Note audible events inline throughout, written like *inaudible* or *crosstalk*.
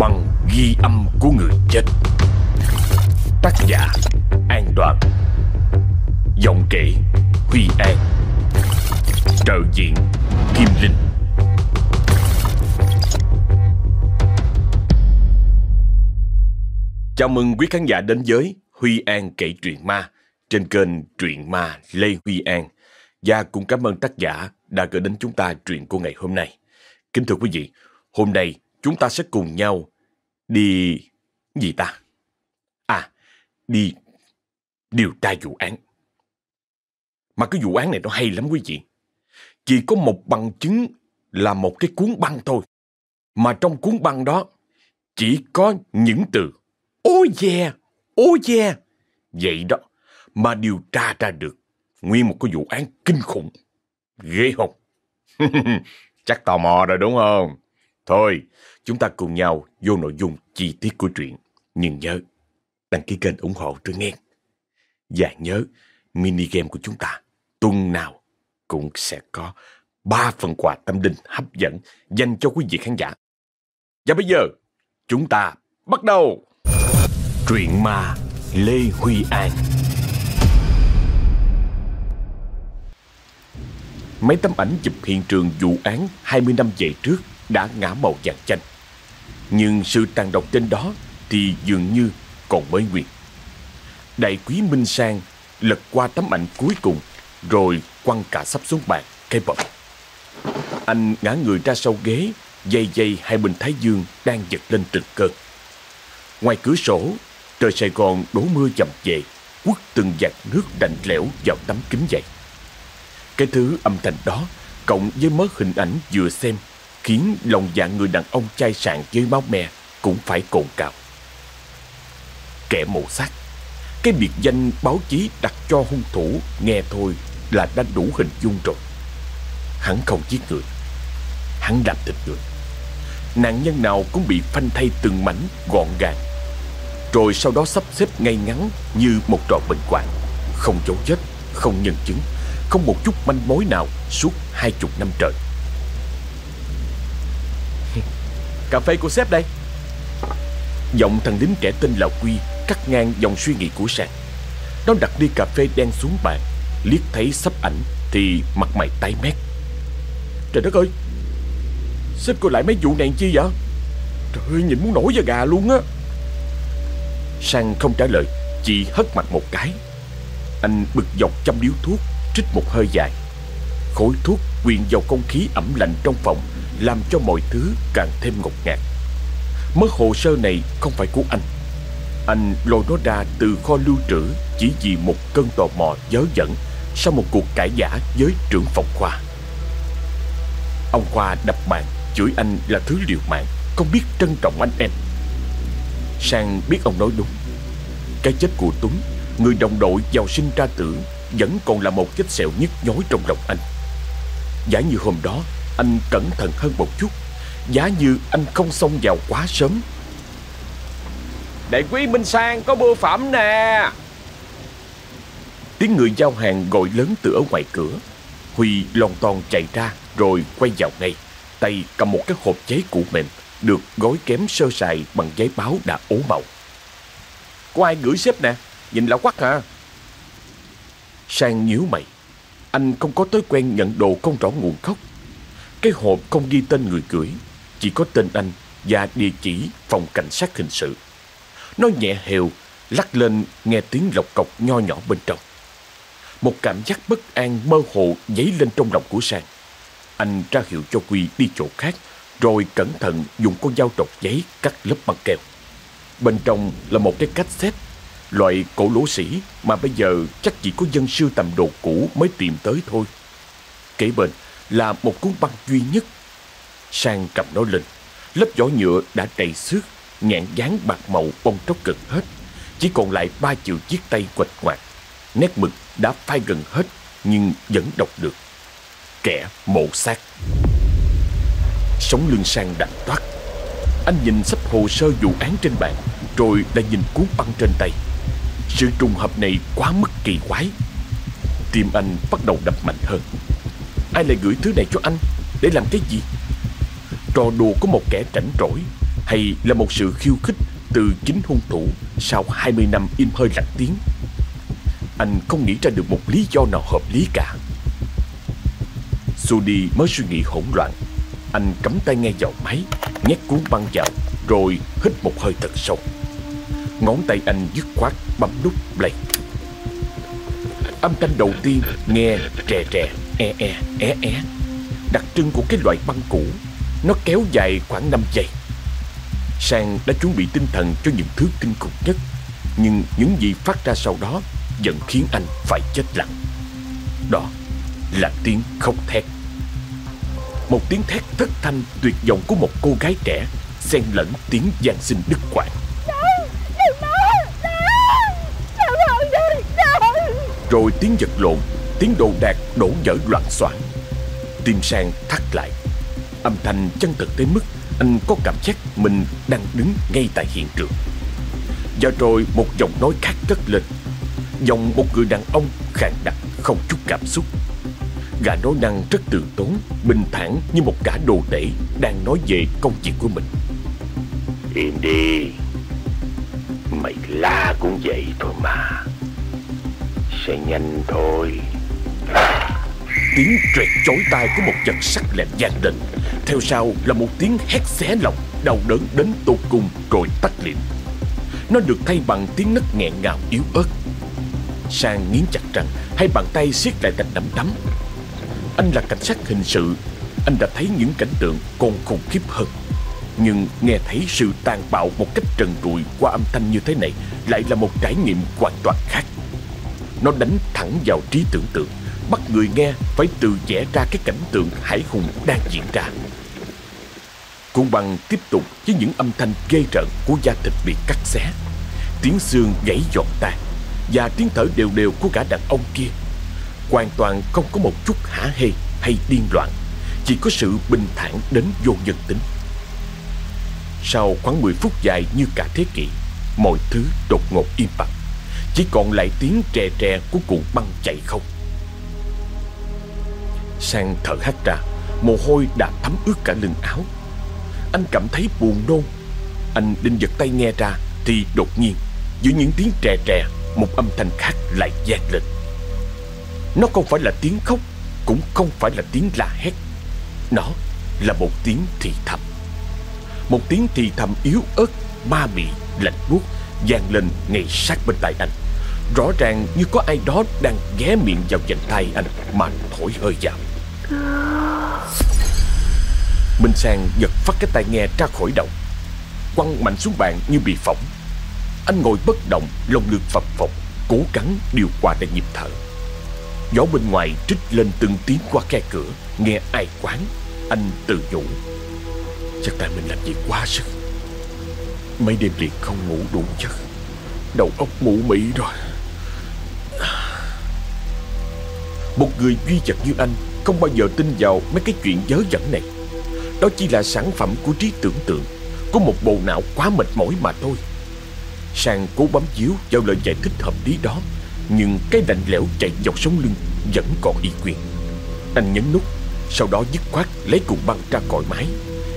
Bằng ghi âm của người chết. Tác giả An Toàn Giọng kể Huy An. Trợ diện Kim Linh. Chào mừng quý khán giả đến với Huy An kể truyện ma trên kênh Truyện Ma Lê Huy An. Và cũng cảm ơn tác giả đã gửi đến chúng ta truyện của ngày hôm nay. Kính thưa quý vị, hôm nay chúng ta sẽ cùng nhau đi... gì ta? À, đi điều tra vụ án. Mà cái vụ án này nó hay lắm quý vị. Chỉ có một bằng chứng là một cái cuốn băng thôi. Mà trong cuốn băng đó chỉ có những từ Oh yeah, oh yeah. Vậy đó mà điều tra ra được nguyên một cái vụ án kinh khủng. Ghê không? *laughs* Chắc tò mò rồi đúng không? Thôi, chúng ta cùng nhau vô nội dung chi tiết của truyện. Nhưng nhớ, đăng ký kênh ủng hộ tôi nghe. Và nhớ, mini game của chúng ta tuần nào cũng sẽ có ba phần quà tâm linh hấp dẫn dành cho quý vị khán giả. Và bây giờ, chúng ta bắt đầu! Truyện ma Lê Huy An Mấy tấm ảnh chụp hiện trường vụ án 20 năm về trước đã ngã màu vàng chanh. Nhưng sự tàn độc trên đó thì dường như còn mới nguyên. Đại quý Minh Sang lật qua tấm ảnh cuối cùng rồi quăng cả sắp xuống bàn, cây bọc. Anh ngã người ra sau ghế, dây dây hai bên thái dương đang giật lên từng cơn. Ngoài cửa sổ, trời Sài Gòn đổ mưa chậm về, quất từng giọt nước đành lẽo vào tấm kính dày. Cái thứ âm thanh đó, cộng với mớ hình ảnh vừa xem, khiến lòng dạ người đàn ông chai sạn với máu me cũng phải cồn cào. Kẻ mộ xác Cái biệt danh báo chí đặt cho hung thủ nghe thôi là đã đủ hình dung rồi. Hắn không giết người, hắn làm thịt người. Nạn nhân nào cũng bị phanh thay từng mảnh gọn gàng rồi sau đó sắp xếp ngay ngắn như một trò bệnh quản, Không dấu vết, không nhân chứng Không một chút manh mối nào suốt hai chục năm trời Cà phê của sếp đây. Giọng thằng lính trẻ tên là Quy Cắt ngang dòng suy nghĩ của Sang. Nó đặt ly cà phê đen xuống bàn, Liếc thấy sắp ảnh Thì mặt mày tái mét. Trời đất ơi! Sếp cô lại mấy vụ này chi vậy? Trời ơi, nhìn muốn nổi da gà luôn á! Sang không trả lời, Chỉ hất mặt một cái. Anh bực dọc chăm điếu thuốc, Trích một hơi dài. Khối thuốc quyện vào không khí ẩm lạnh trong phòng, Làm cho mọi thứ càng thêm ngột ngạt. Mớ hồ sơ này không phải của anh. Anh lôi nó ra từ kho lưu trữ Chỉ vì một cơn tò mò dớ dẫn Sau một cuộc cãi giả với trưởng phòng khoa. Ông Khoa đập bàn Chửi anh là thứ liều mạng, Không biết trân trọng anh em. Sang biết ông nói đúng. Cái chết của Tuấn, Người đồng đội giàu sinh ra tử Vẫn còn là một vết sẹo nhức nhối trong lòng anh. Giả như hôm đó Anh cẩn thận hơn một chút. Giả như anh không xông vào quá sớm. Đại quý Minh Sang có bưu phẩm nè. Tiếng người giao hàng gọi lớn từ ở ngoài cửa. Huy lon ton chạy ra Rồi quay vào ngay. Tay cầm một cái hộp giấy cũ mềm được gói kém sơ sài bằng giấy báo đã ố màu. Có ai gửi xếp nè, nhìn lão quắc hả? Sang nhíu mày, anh không có thói quen nhận đồ không rõ nguồn gốc. Cái hộp không ghi tên người gửi, chỉ có tên anh và địa chỉ phòng cảnh sát hình sự. Nó nhẹ hều, lắc lên nghe tiếng lọc cọc nho nhỏ bên trong. Một cảm giác bất an mơ hồ dấy lên trong lòng của Sang. Anh ra hiệu cho Quy đi chỗ khác rồi cẩn thận dùng con dao trọc giấy cắt lớp băng keo. Bên trong là một cái cassette, loại cổ lỗ sĩ mà bây giờ chắc chỉ có dân sưu tầm đồ cũ mới tìm tới thôi. Kế bên là một cuốn băng duy nhất. Sang cầm nó lên, lớp vỏ nhựa đã đầy xước, nhãn dán bạc màu bong tróc gần hết. Chỉ còn lại ba chữ chiếc tay quạch ngoạc. Nét mực đã phai gần hết nhưng vẫn đọc được. Kẻ mộ xác. Sống lưng sang đành toát Anh nhìn sắp hồ sơ vụ án trên bàn Rồi lại nhìn cuốn băng trên tay sự trùng hợp này quá mức kỳ quái. Tim anh bắt đầu đập mạnh hơn. Ai lại gửi thứ này cho anh? Để làm cái gì? Trò đùa của một kẻ rảnh rỗi Hay là một sự khiêu khích từ chính hung thủ sau 20 năm im hơi lặng tiếng? Anh không nghĩ ra được một lý do nào hợp lý cả. Sudi mới suy nghĩ hỗn loạn. Anh cắm tay nghe vào máy, Nhét cuốn băng vào, Rồi hít một hơi thật sâu. Ngón tay anh dứt khoát, bấm nút play. Âm thanh đầu tiên nghe trè trè e e é é Đặc trưng của cái loại băng cũ, Nó kéo dài khoảng 5 giây. Sang đã chuẩn bị tinh thần cho những thứ kinh khủng nhất, Nhưng những gì phát ra sau đó Vẫn khiến anh phải chết lặng. Đó là tiếng khóc thét. Một tiếng thét thất thanh tuyệt vọng của một cô gái trẻ, xen lẫn tiếng gian sinh đứt quãng. Rồi tiếng giật lộn, Tiếng đồ đạc đổ dở loạn soạn Tim sang thắt lại. Âm thanh chân thực tới mức Anh có cảm giác mình đang đứng ngay tại hiện trường. Và rồi một giọng nói khác cất lên. Giọng một người đàn ông khàn đặc, không chút cảm xúc. Gã nói năng rất từ tốn, Bình thản như một gã đồ tể Đang nói về công việc của mình. Im đi. Mày la cũng vậy thôi mà. Sẽ nhanh thôi. Tiếng trẹt chói tai của một vật sắc lẹm gian đình, Theo sau là một tiếng hét xé lòng, Đau đớn đến tột cùng rồi tắt liệm. Nó được thay bằng tiếng nấc nghẹn ngào yếu ớt. Sang nghiến chặt răng Hai bàn tay siết lại thành nắm đấm Anh là cảnh sát hình sự, Anh đã thấy những cảnh tượng còn khủng khiếp hơn. Nhưng nghe thấy sự tàn bạo một cách trần trụi qua âm thanh như thế này Lại là một trải nghiệm hoàn toàn khác. Nó đánh thẳng vào trí tưởng tượng. Bắt người nghe phải tự vẽ ra cái cảnh tượng hải hùng đang diễn ra. Cuốn băng tiếp tục với những âm thanh ghê rợn của da thịt bị cắt xé. Tiếng xương gãy giọt tan Và tiếng thở đều đều của cả đàn ông kia. Hoàn toàn không có một chút hả hê hay điên loạn, Chỉ có sự bình thản đến vô nhân tính. Sau khoảng 10 phút dài như cả thế kỷ, Mọi thứ đột ngột im bặt. Chỉ còn lại tiếng trè trè của cuộn băng chạy không. Sang thở hắt ra, Mồ hôi đã thấm ướt cả lưng áo. Anh cảm thấy buồn nôn. Anh định giật tay nghe ra Thì đột nhiên, Giữa những tiếng trè trè Một âm thanh khác lại vang lên. Nó không phải là tiếng khóc, Cũng không phải là tiếng la hét. Nó là một tiếng thì thầm. Một tiếng thì thầm yếu ớt, Ma mị, lạnh buốt, vang lên ngay sát bên tai anh. Rõ ràng như có ai đó đang ghé miệng vào vành tay anh Mà thổi hơi vào. Minh Sang giật phát cái tai nghe ra khỏi đầu. Quăng mạnh xuống bàn như bị phỏng. Anh ngồi bất động, Lông ngực phập phồng, Cố gắng điều hòa lại nhịp thở. Gió bên ngoài trích lên từng tiếng qua khe cửa, Nghe ai quán, Anh tự nhủ. Chắc tại mình làm việc quá sức. Mấy đêm liền không ngủ đủ giấc. Đầu óc mụ mị rồi. Một người duy vật như anh Không bao giờ tin vào mấy cái chuyện dớ dẫn này. Đó chỉ là sản phẩm của trí tưởng tượng, Của một bộ não quá mệt mỏi mà thôi. Sang cố bám chiếu vào lời giải thích hợp lý đó, Nhưng cái lạnh lẽo chạy dọc sống lưng Vẫn còn y quyền Anh nhấn nút, Sau đó dứt khoát lấy cuộn băng ra còi máy,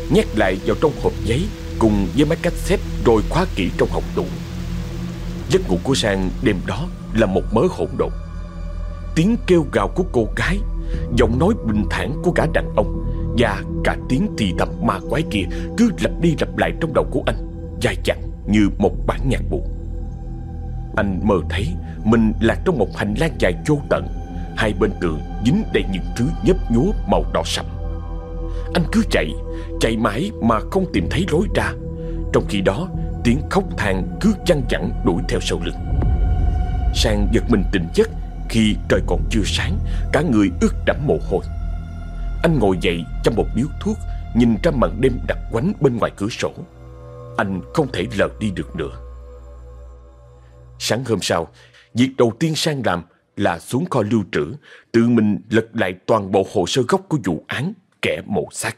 Nhét lại vào trong hộp giấy Cùng với máy cassette Rồi khóa kỹ trong hộp tủ Giấc ngủ của Sang đêm đó Là một mớ hỗn độn. Tiếng kêu gào của cô gái, Giọng nói bình thản của cả đàn ông Và cả tiếng thì thầm ma quái kia Cứ lặp đi lặp lại trong đầu của anh, Dài dẳng như một bản nhạc buồn Anh mơ thấy Mình lạc trong một hành lang dài vô tận, Hai bên tường dính đầy những thứ nhấp nhúa màu đỏ sậm Anh cứ chạy Chạy mãi mà không tìm thấy lối ra. Trong khi đó, Tiếng khóc than cứ chăn chặn đuổi theo sau lưng. Sang giật mình tỉnh giấc khi trời còn chưa sáng, Cả người ướt đẫm mồ hôi Anh ngồi dậy trong một điếu thuốc, Nhìn ra màn đêm đặc quánh bên ngoài cửa sổ Anh không thể lờ đi được nữa Sáng hôm sau, Việc đầu tiên Sang làm là xuống kho lưu trữ, Tự mình lật lại toàn bộ hồ sơ gốc của vụ án, Kẻ mộ xác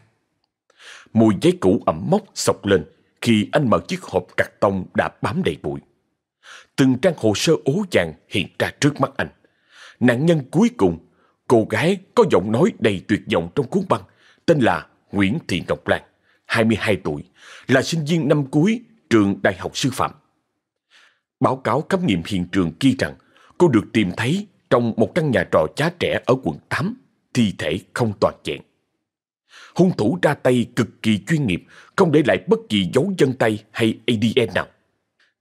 Mùi giấy cũ ẩm mốc sọc lên khi anh mở chiếc hộp cạc tông đã bám đầy bụi. Từng trang hồ sơ ố vàng hiện ra trước mắt anh. Nạn nhân cuối cùng, cô gái có giọng nói đầy tuyệt vọng trong cuốn băng, tên là Nguyễn Thị Ngọc Lan, 22 tuổi, là sinh viên năm cuối trường Đại học Sư phạm. Báo cáo khám nghiệm hiện trường ghi rằng cô được tìm thấy trong một căn nhà trọ chá trẻ ở quận 8, thi thể không toàn vẹn. Hung thủ ra tay cực kỳ chuyên nghiệp, không để lại bất kỳ dấu chân tay hay ADN nào.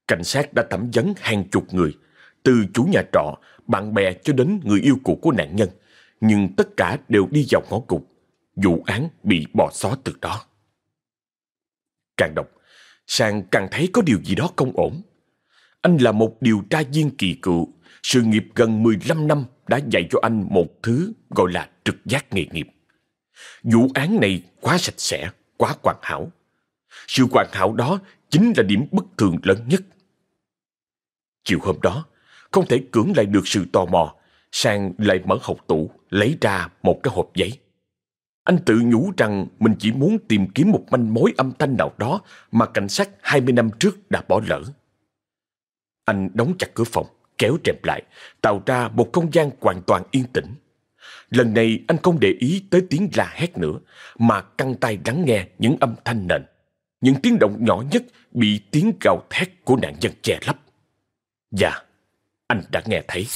Cảnh sát đã thẩm vấn hàng chục người, từ chủ nhà trọ, bạn bè cho đến người yêu cũ của nạn nhân, nhưng tất cả đều đi vào ngõ cụt. Vụ án bị bỏ xó từ đó. Càng đọc, Sang càng thấy có điều gì đó không ổn. Anh là một điều tra viên kỳ cựu, sự nghiệp gần 15 năm đã dạy cho anh một thứ gọi là trực giác nghề nghiệp. Vụ án này quá sạch sẽ, quá hoàn hảo. Sự hoàn hảo đó chính là điểm bất thường lớn nhất. Chiều hôm đó, không thể cưỡng lại được sự tò mò, Sang lại mở hộp tủ, lấy ra một cái hộp giấy. Anh tự nhủ rằng mình chỉ muốn tìm kiếm một manh mối âm thanh nào đó mà cảnh sát 20 năm trước đã bỏ lỡ. Anh đóng chặt cửa phòng, kéo rèm lại, tạo ra một không gian hoàn toàn yên tĩnh. Lần này anh không để ý tới tiếng la hét nữa, mà căng tay lắng nghe những âm thanh nền. Những tiếng động nhỏ nhất bị tiếng gào thét của nạn nhân che lấp. Và anh đã nghe thấy.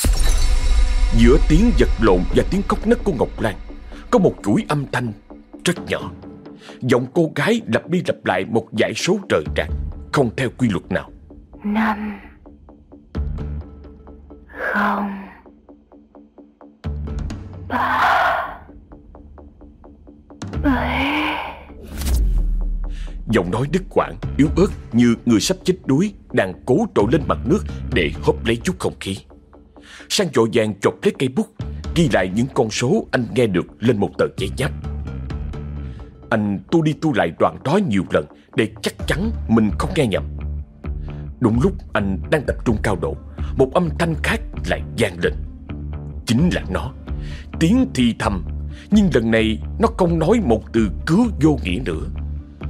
Giữa tiếng giật lộn và tiếng khóc nấc của Ngọc Lan, có một chuỗi âm thanh rất nhỏ. Giọng cô gái lặp đi lặp lại một dãy số trời trạc, không theo quy luật nào. Năm Không Ba Bảy Giọng nói đứt quãng, yếu ớt như người sắp chết đuối đang cố trội lên mặt nước để hấp lấy chút không khí. Sang vội vàng chọc lấy cây bút, ghi lại những con số anh nghe được lên một tờ giấy nháp. Anh tu đi tu lại đoạn đó nhiều lần để chắc chắn mình không nghe nhầm. Đúng lúc anh đang tập trung cao độ, một âm thanh khác lại vang lên. Chính là nó, tiếng thì thầm, nhưng lần này nó không nói một từ cứ vô nghĩa nữa.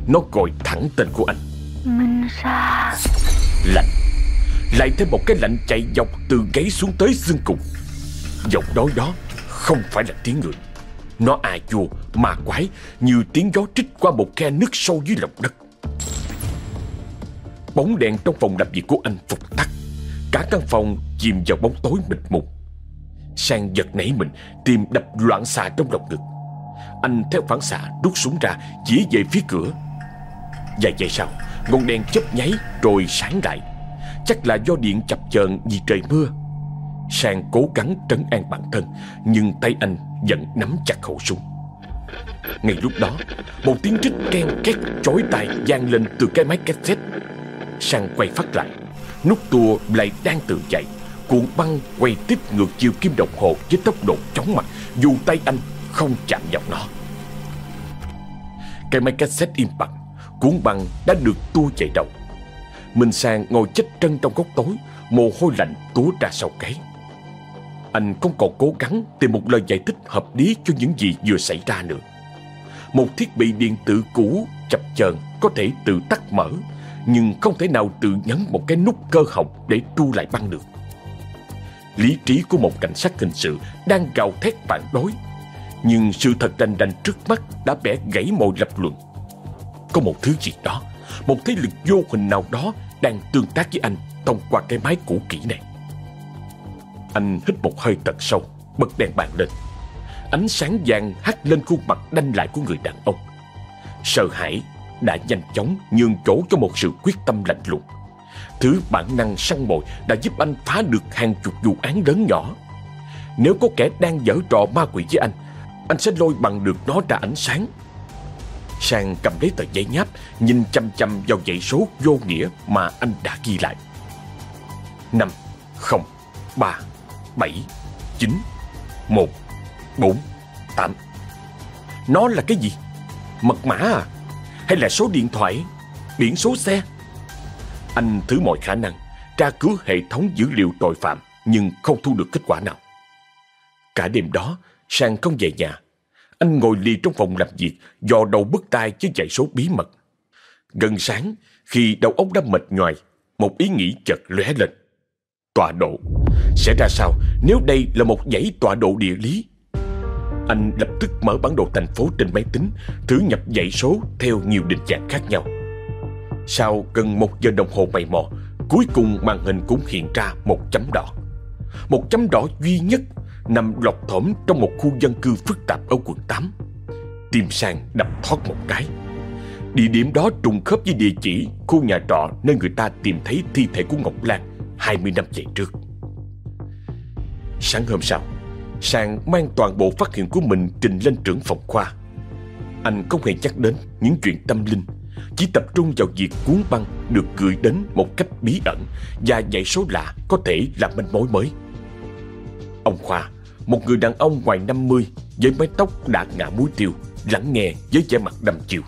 Nó gọi thẳng tên của anh. Minh Sa Lạnh, lại thêm một cái lạnh chạy dọc từ gáy xuống tới xương cùng. Giọng nói đó không phải là tiếng người. Nó à chua, mà quái như tiếng gió trích qua một khe nước sâu dưới lòng đất. Bóng đèn trong phòng làm việc của anh phục tắt. Cả căn phòng chìm vào bóng tối mịt mùng. Sang giật nảy mình, tìm đập loạn xạ trong lòng ngực. Anh theo phản xạ rút súng ra, chỉ về phía cửa. Vài giây sau, ngọn đèn chớp nháy rồi sáng lại. Chắc là do điện chập chờn vì trời mưa. Sang cố gắng trấn an bản thân, nhưng tay anh vẫn nắm chặt khẩu súng. Ngay lúc đó, một tiếng rít ken két chói tai vang lên từ cái máy cassette. Sang quay phát lại, nút tua lại đang tự chạy. Cuộn băng quay tiếp ngược chiều kim đồng hồ với tốc độ chóng mặt, dù tay anh không chạm vào nó. Cái máy cassette im bặt, cuốn băng đã được tua chạy đầu. Minh Sang ngồi chết trân trong góc tối, mồ hôi lạnh túa ra sau cái Anh không còn cố gắng tìm một lời giải thích hợp lý cho những gì vừa xảy ra nữa. Một thiết bị điện tử cũ chập chờn có thể tự tắt mở, nhưng không thể nào tự nhấn một cái nút cơ học để tu lại băng được. Lý trí của một cảnh sát hình sự đang gào thét phản đối, nhưng sự thật đành đành trước mắt đã bẻ gãy mọi lập luận. Có một thứ gì đó, một thế lực vô hình nào đó đang tương tác với anh thông qua cái máy cũ kỹ này. Anh hít một hơi thật sâu, bật đèn bàn lên. Ánh sáng vàng hắt lên khuôn mặt đanh lại của người đàn ông. Sợ hãi đã nhanh chóng nhường chỗ cho một sự quyết tâm lạnh lùng. Thứ bản năng săn mồi đã giúp anh phá được hàng chục vụ án lớn nhỏ. Nếu có kẻ đang dở trò ma quỷ với anh, anh sẽ lôi bằng được nó ra ánh sáng. Sang cầm lấy tờ giấy nháp, nhìn chăm chăm vào dãy số vô nghĩa mà anh đã ghi lại. năm không ba 7, 9, 1, 4, 8 Nó là cái gì? Mật mã à? Hay là số điện thoại? Biển số xe? Anh thử mọi khả năng tra cứu hệ thống dữ liệu tội phạm nhưng không thu được kết quả nào. Cả đêm đó, Sang không về nhà. Anh ngồi lì trong phòng làm việc, dò đầu bức tai với chạy số bí mật. Gần sáng, khi đầu óc đã mệt nhoài, một ý nghĩ chợt lóe lên. Tọa độ. Sẽ ra sao? Nếu đây là một dãy tọa độ địa lý. Anh lập tức mở bản đồ thành phố trên máy tính Thử nhập dãy số theo nhiều định dạng khác nhau. Sau gần một giờ đồng hồ mày mò Cuối cùng màn hình cũng hiện ra một chấm đỏ. Một chấm đỏ duy nhất Nằm lọt thỏm trong một khu dân cư phức tạp ở quận 8 Tim sang đập thoát một cái Địa điểm đó trùng khớp với địa chỉ khu nhà trọ nơi người ta tìm thấy thi thể của Ngọc Lan 20 năm về trước. Sáng hôm sau, Sang mang toàn bộ phát hiện của mình trình lên trưởng phòng khoa. Anh không hề nhắc đến những chuyện tâm linh, chỉ tập trung vào việc cuốn băng được gửi đến một cách bí ẩn và dãy số lạ có thể là manh mối mới. Ông Khoa, một người đàn ông ngoài 50 với mái tóc đạt ngả muối tiêu, lắng nghe với vẻ mặt đăm chiều.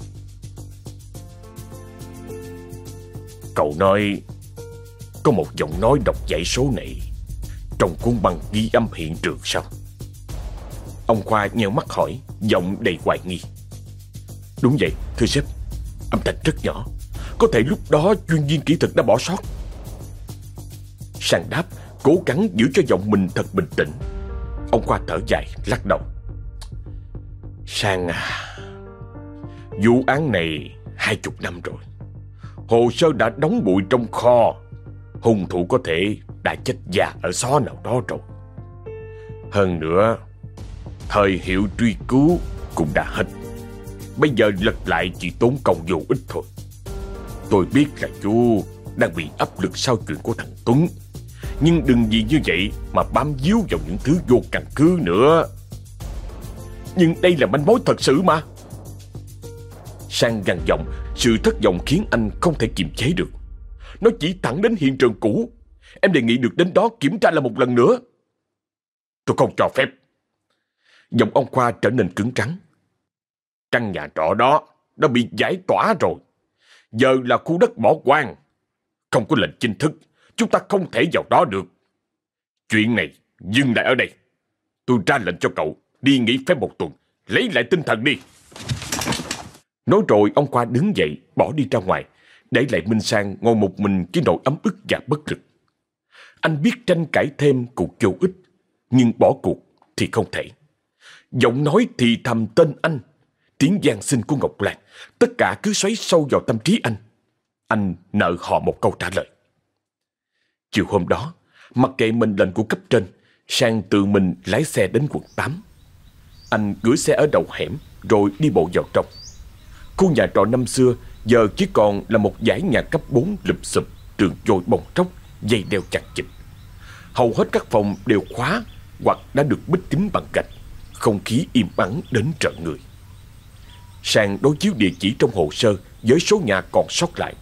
Cậu nói Có một giọng nói đọc dãy số này Trong cuốn băng ghi âm hiện trường sao? Ông Khoa nheo mắt hỏi Giọng đầy hoài nghi. Đúng vậy thưa sếp. Âm thanh rất nhỏ. Có thể lúc đó chuyên viên kỹ thuật đã bỏ sót. Sang đáp Cố gắng giữ cho giọng mình thật bình tĩnh. Ông Khoa thở dài, lắc đầu. Sang à Vụ án này hai chục năm rồi. Hồ sơ đã đóng bụi trong kho. Hung thủ có thể đã chết già ở xó nào đó rồi. Hơn nữa, Thời hiệu truy cứu cũng đã hết. Bây giờ lật lại chỉ tốn công vô ích thôi. Tôi biết là chú đang bị áp lực sau chuyện của thằng Tuấn. Nhưng đừng vì như vậy mà bám víu vào những thứ vô căn cứ nữa. Nhưng đây là manh mối thật sự mà. Sang gằn giọng, Sự thất vọng khiến anh không thể kiềm chế được. Nó chỉ thẳng đến hiện trường cũ. Em đề nghị được đến đó kiểm tra lại một lần nữa. Tôi không cho phép. Giọng ông Khoa trở nên cứng trắng. Căn nhà trọ đó, Đã bị giải tỏa rồi. Giờ là khu đất bỏ hoang. Không có lệnh chính thức. Chúng ta không thể vào đó được. Chuyện này dừng lại ở đây. Tôi ra lệnh cho cậu Đi nghỉ phép một tuần. Lấy lại tinh thần đi. Nói rồi, ông Khoa đứng dậy, bỏ đi ra ngoài. Để lại Minh Sang ngồi một mình với nỗi ấm ức và bất lực. Anh biết tranh cãi thêm cũng vô ích, Nhưng bỏ cuộc thì không thể. Giọng nói thì thầm tên anh, Tiếng giang sinh của Ngọc Lan. Tất cả cứ xoáy sâu vào tâm trí anh. Anh nợ họ một câu trả lời. Chiều hôm đó Mặc kệ mệnh lệnh của cấp trên Sang tự mình lái xe đến quận 8 Anh gửi xe ở đầu hẻm Rồi đi bộ vào trong Khu nhà trọ năm xưa giờ chỉ còn là một dãy nhà cấp 4 lụp xụp, trường trôi bong tróc, dây đeo chặt chịch. Hầu hết các phòng đều khóa hoặc đã được bích kín bằng gạch, không khí im ắng đến trợ người. Sang đối chiếu địa chỉ trong hồ sơ với số nhà còn sót lại.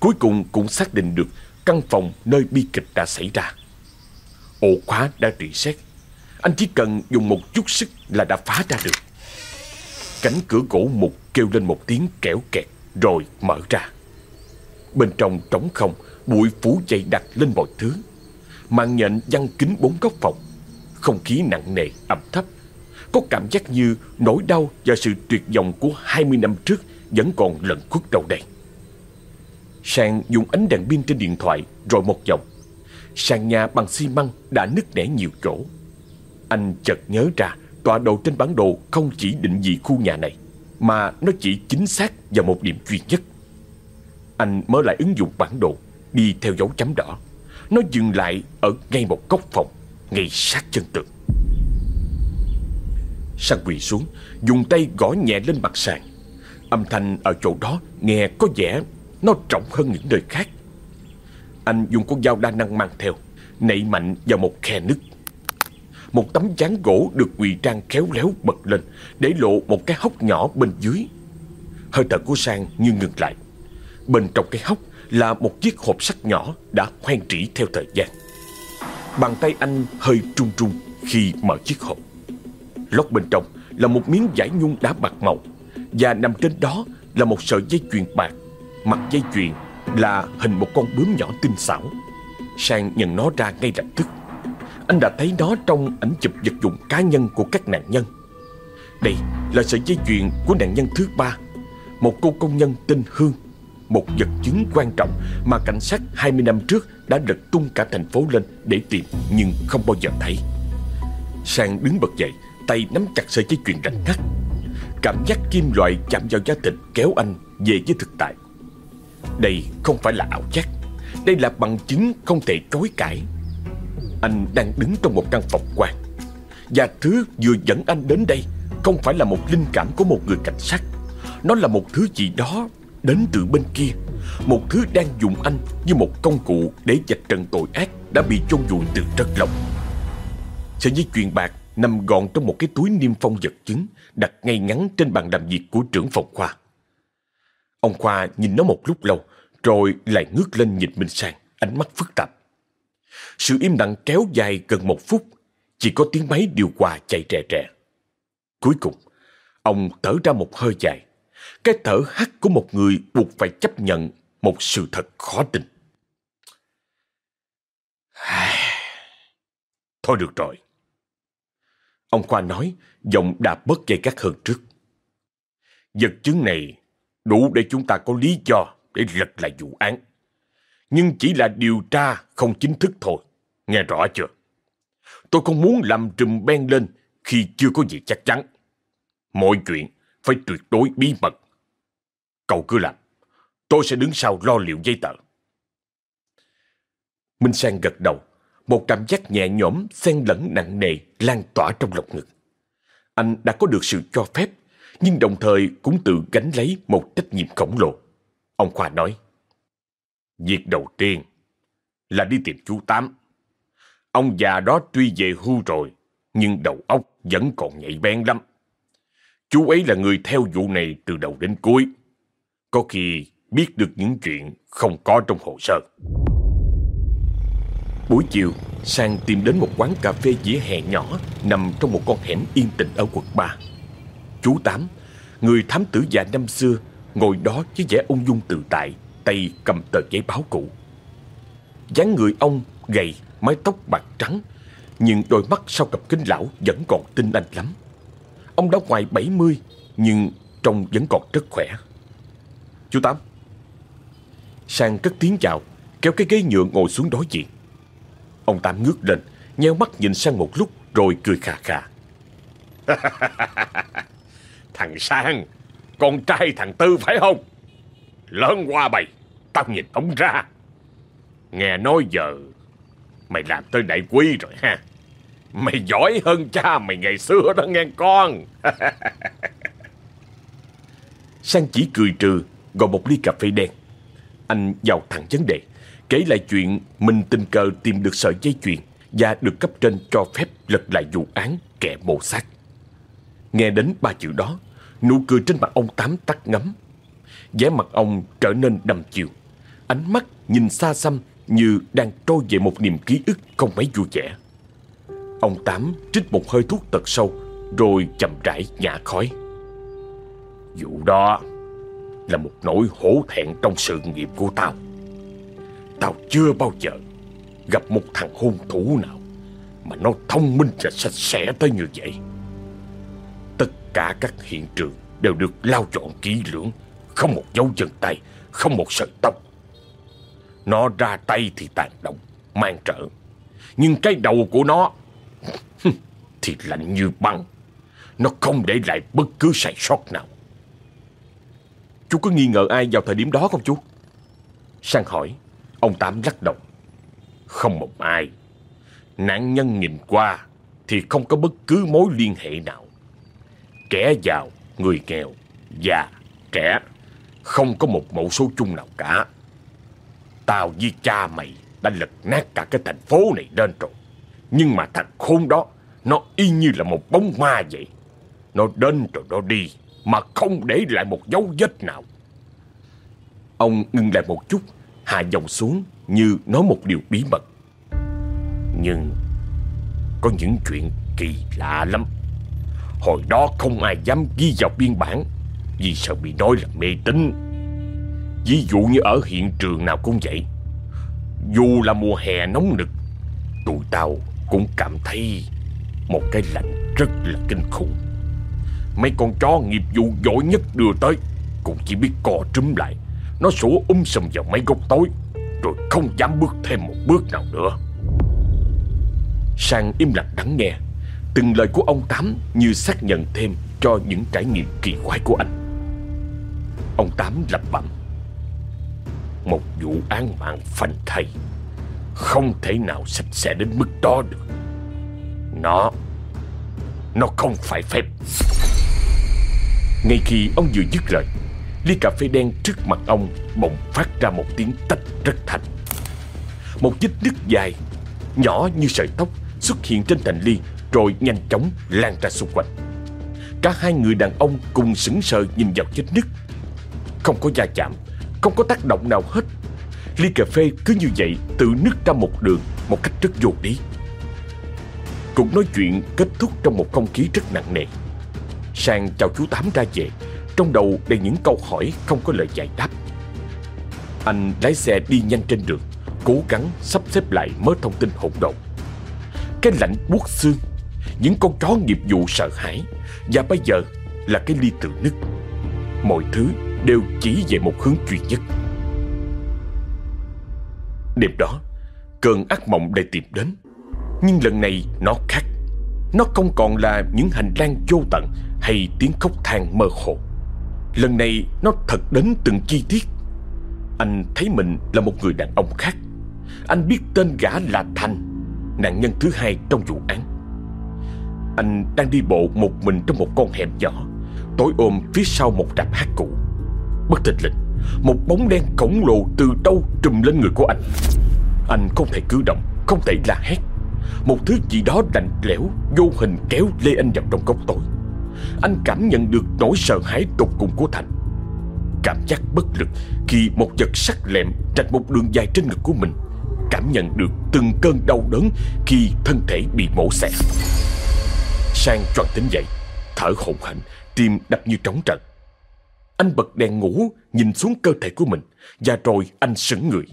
Cuối cùng cũng xác định được căn phòng nơi bi kịch đã xảy ra. Ổ khóa đã trị xét. Anh chỉ cần dùng một chút sức là đã phá ra được. Cánh cửa gỗ mục kêu lên một tiếng kẽo kẹt rồi mở ra. Bên trong trống không, bụi phủ dày đặc lên mọi thứ. Màn nhện văng kín bốn góc phòng. Không khí nặng nề, ẩm thấp. Có cảm giác như nỗi đau và sự tuyệt vọng của 20 năm trước vẫn còn lẫn khuất đầu đây. Sang dùng ánh đèn pin trên điện thoại rồi một vòng. Sàn nhà bằng xi măng đã nứt nẻ nhiều chỗ. Anh chợt nhớ ra tọa độ trên bản đồ không chỉ định vị khu nhà này mà nó chỉ chính xác vào một điểm duy nhất. Anh mở lại ứng dụng bản đồ, đi theo dấu chấm đỏ. Nó dừng lại ở ngay một góc phòng, ngay sát chân tường. Sang quỳ xuống, dùng tay gõ nhẹ lên mặt sàn. Âm thanh ở chỗ đó nghe có vẻ nó trọng hơn những nơi khác. Anh dùng con dao đa năng mang theo, nảy mạnh vào một khe nứt. Một tấm chán gỗ được quỳ trang khéo léo bật lên Để lộ một cái hốc nhỏ bên dưới. Hơi thở của Sang như ngừng lại. Bên trong cái hốc là một chiếc hộp sắt nhỏ đã hoen trĩ theo thời gian. Bàn tay anh hơi trung trung khi mở chiếc hộp. Lót bên trong là một miếng vải nhung đá bạc màu Và nằm trên đó là một sợi dây chuyền bạc. Mặt dây chuyền là hình một con bướm nhỏ tinh xảo. Sang nhận nó ra ngay lập tức. Anh đã thấy nó trong ảnh chụp vật dụng cá nhân của các nạn nhân. Đây là sợi dây chuyền của nạn nhân thứ ba, một cô công nhân tên Hương, một vật chứng quan trọng mà cảnh sát 20 năm trước đã lật tung cả thành phố lên để tìm nhưng không bao giờ thấy. Sang đứng bật dậy, Tay nắm chặt sợi dây chuyền rạch ngắt. Cảm giác kim loại chạm vào da thịt kéo anh về với thực tại. Đây không phải là ảo giác. Đây là bằng chứng không thể chối cãi. Anh đang đứng trong một căn phòng quan Và thứ vừa dẫn anh đến đây Không phải là một linh cảm của một người cảnh sát. Nó là một thứ gì đó đến từ bên kia. Một thứ đang dùng anh như một công cụ để dạch trần tội ác đã bị chôn vùi từ rất lâu. Sợi dây chuyền bạc nằm gọn trong một cái túi niêm phong vật chứng đặt ngay ngắn trên bàn làm việc của trưởng phòng khoa. Ông Khoa nhìn nó một lúc lâu, rồi lại ngước lên nhìn Minh Sang, ánh mắt phức tạp. Sự im lặng kéo dài gần một phút, chỉ có tiếng máy điều hòa chạy rè rè. Cuối cùng, ông thở ra một hơi dài. Cái thở hắt của một người buộc phải chấp nhận một sự thật khó tin. *sighs* Thôi được rồi. Ông Khoa nói, giọng đạp bớt dây gắt hơn trước. Vật chứng này đủ để chúng ta có lý do để lật lại vụ án. Nhưng chỉ là điều tra không chính thức thôi. Nghe rõ chưa? Tôi không muốn làm trùm ben lên khi chưa có gì chắc chắn. Mọi chuyện phải tuyệt đối bí mật. Cậu cứ làm. Tôi sẽ đứng sau lo liệu giấy tờ. Minh Sang gật đầu. Một cảm giác nhẹ nhõm, xen lẫn nặng nề lan tỏa trong lòng ngực. Anh đã có được sự cho phép, nhưng đồng thời cũng tự gánh lấy một trách nhiệm khổng lồ. Ông Khoa nói, Việc đầu tiên là đi tìm chú Tám. Ông già đó tuy về hưu rồi, nhưng đầu óc vẫn còn nhạy bén lắm. Chú ấy là người theo vụ này từ đầu đến cuối. Có khi biết được những chuyện không có trong hồ sơ. Buổi chiều, Sang tìm đến một quán cà phê dĩa hè nhỏ nằm trong một con hẻm yên tĩnh ở quận 3. Chú Tám, người thám tử già năm xưa, ngồi đó với vẻ ung dung tự tại, tay cầm tờ giấy báo cũ. dáng người ông gầy, mái tóc bạc trắng, nhưng đôi mắt sau cặp kính lão vẫn còn tinh anh lắm. Ông đã ngoài 70, nhưng trông vẫn còn rất khỏe. Chú Tám. Sang cất tiếng chào, kéo cái ghế nhựa ngồi xuống đối diện. Ông Tám ngước lên, nheo mắt nhìn sang một lúc rồi cười khà khà. *laughs* thằng Sang, con trai thằng Tư phải không? Lớn qua mày, tao nhìn ông ra. Nghe nói giờ mày làm tới đại quý rồi ha. Mày giỏi hơn cha mày ngày xưa đó nghe con. *laughs* Sang chỉ cười trừ, gọi một ly cà phê đen. Anh vào thẳng vấn đề kể lại chuyện mình tình cờ tìm được sợi dây chuyền và được cấp trên cho phép lật lại vụ án kẻ mồ sát. Nghe đến ba chữ đó, nụ cười trên mặt ông Tám tắt ngấm. vẻ mặt ông trở nên đầm chiều, ánh mắt nhìn xa xăm như đang trôi về một niềm ký ức không mấy vui vẻ. Ông Tám trích một hơi thuốc tật sâu rồi chậm rãi nhả khói. Vụ đó là một nỗi hổ thẹn trong sự nghiệp của tao. Tao chưa bao giờ gặp một thằng hung thủ nào mà nó thông minh và sạch sẽ tới như vậy. Cả các hiện trường đều được lau dọn kỹ lưỡng, không một dấu chân tay, không một sợi tóc. Nó ra tay thì tàn động, mang trợ. Nhưng cái đầu của nó thì lạnh như băng. Nó không để lại bất cứ sai sót nào. Chú có nghi ngờ ai vào thời điểm đó không chú? Sang hỏi. Ông Tám lắc đầu. Không một ai. Nạn nhân nhìn qua thì không có bất cứ mối liên hệ nào. Kẻ giàu, người nghèo, già, trẻ, không có một mẫu số chung nào cả. Tao với cha mày đã lật nát cả cái thành phố này lên rồi. Nhưng mà thằng khôn đó, nó y như là một bóng ma vậy. Nó đến rồi nó đi, mà không để lại một dấu vết nào. Ông ngừng lại một chút hạ dòng xuống như nói một điều bí mật. Nhưng có những chuyện kỳ lạ lắm. Hồi đó không ai dám ghi vào biên bản vì sợ bị nói là mê tín. Ví dụ như ở hiện trường nào cũng vậy. Dù là mùa hè nóng nực, tụi tao cũng cảm thấy một cái lạnh rất là kinh khủng. Mấy con chó nghiệp vụ giỏi nhất đưa tới cũng chỉ biết co trúm lại nó sủa um sùm vào mấy gốc tối Rồi không dám bước thêm một bước nào nữa Sang im lặng lắng nghe Từng lời của ông Tám như xác nhận thêm cho những trải nghiệm kỳ quái của anh. Ông Tám lẩm bẩm, Một vụ án mạng phanh thây Không thể nào sạch sẽ đến mức đó được. Nó Nó không phải phép. Ngay khi ông vừa dứt lời, Ly cà phê đen trước mặt ông bỗng phát ra một tiếng tách rất thanh Một vết nứt dài, Nhỏ như sợi tóc xuất hiện trên thành ly rồi nhanh chóng lan ra xung quanh. Cả hai người đàn ông cùng sững sờ nhìn vào vết nứt. Không có va chạm, Không có tác động nào hết. Ly cà phê cứ như vậy tự nứt ra một đường Một cách rất vô lý. Cuộc nói chuyện kết thúc trong một không khí rất nặng nề. Sang chào chú Tám ra về, Trong đầu đầy những câu hỏi không có lời giải đáp. Anh lái xe đi nhanh trên đường, Cố gắng sắp xếp lại mớ thông tin hỗn độn. Cái lạnh buốt xương những con chó nghiệp vụ sợ hãi. Và bây giờ là cái ly tự nứt Mọi thứ đều chỉ về một hướng duy nhất. Đêm đó, Cơn ác mộng lại tìm đến. Nhưng lần này nó khác. Nó không còn là những hành lang vô tận Hay tiếng khóc than mơ hồ. Lần này nó thật đến từng chi tiết. Anh thấy mình là một người đàn ông khác. Anh biết tên gã là Thành, Nạn nhân thứ hai trong vụ án. Anh đang đi bộ một mình trong một con hẻm nhỏ. Tối ôm phía sau một rạp hát cũ. Bất thình lình, Một bóng đen khổng lồ từ đâu trùm lên người của anh. Anh không thể cử động, Không thể la hét. Một thứ gì đó lạnh lẽo, Vô hình kéo lê anh vào trong góc tối. Anh cảm nhận được nỗi sợ hãi tột cùng của Thành. Cảm giác bất lực Khi một vật sắc lẹm Rạch một đường dài trên ngực của mình. Cảm nhận được từng cơn đau đớn Khi thân thể bị mổ xẻ. Sang tròn tỉnh dậy Thở hổn hển Tim đập như trống trận Anh bật đèn ngủ Nhìn xuống cơ thể của mình Và rồi anh sững người.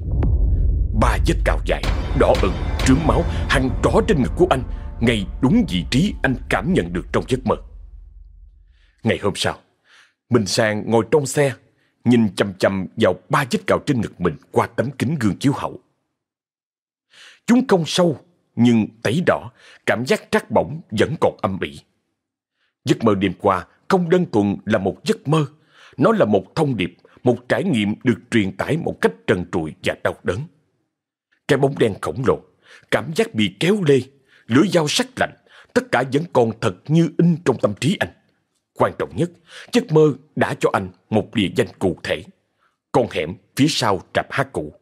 Ba vết cào dài Đỏ ửng, trướng máu Hằn rõ trên ngực của anh Ngay đúng vị trí anh cảm nhận được trong giấc mơ. Ngày hôm sau Minh Sang ngồi trong xe Nhìn chầm chầm vào ba vết cào trên ngực mình Qua tấm kính gương chiếu hậu. Chúng không sâu nhưng tấy đỏ, Cảm giác trắc bỏng vẫn còn âm ỉ. Giấc mơ đêm qua không đơn thuần là một giấc mơ, Nó là một thông điệp, Một trải nghiệm được truyền tải một cách trần trụi và đau đớn. Cái bóng đen khổng lồ, Cảm giác bị kéo lê Lưỡi dao sắc lạnh, Tất cả vẫn còn thật như in trong tâm trí anh. Quan trọng nhất, Giấc mơ đã cho anh một địa danh cụ thể. Con hẻm phía sau trạp hát cũ.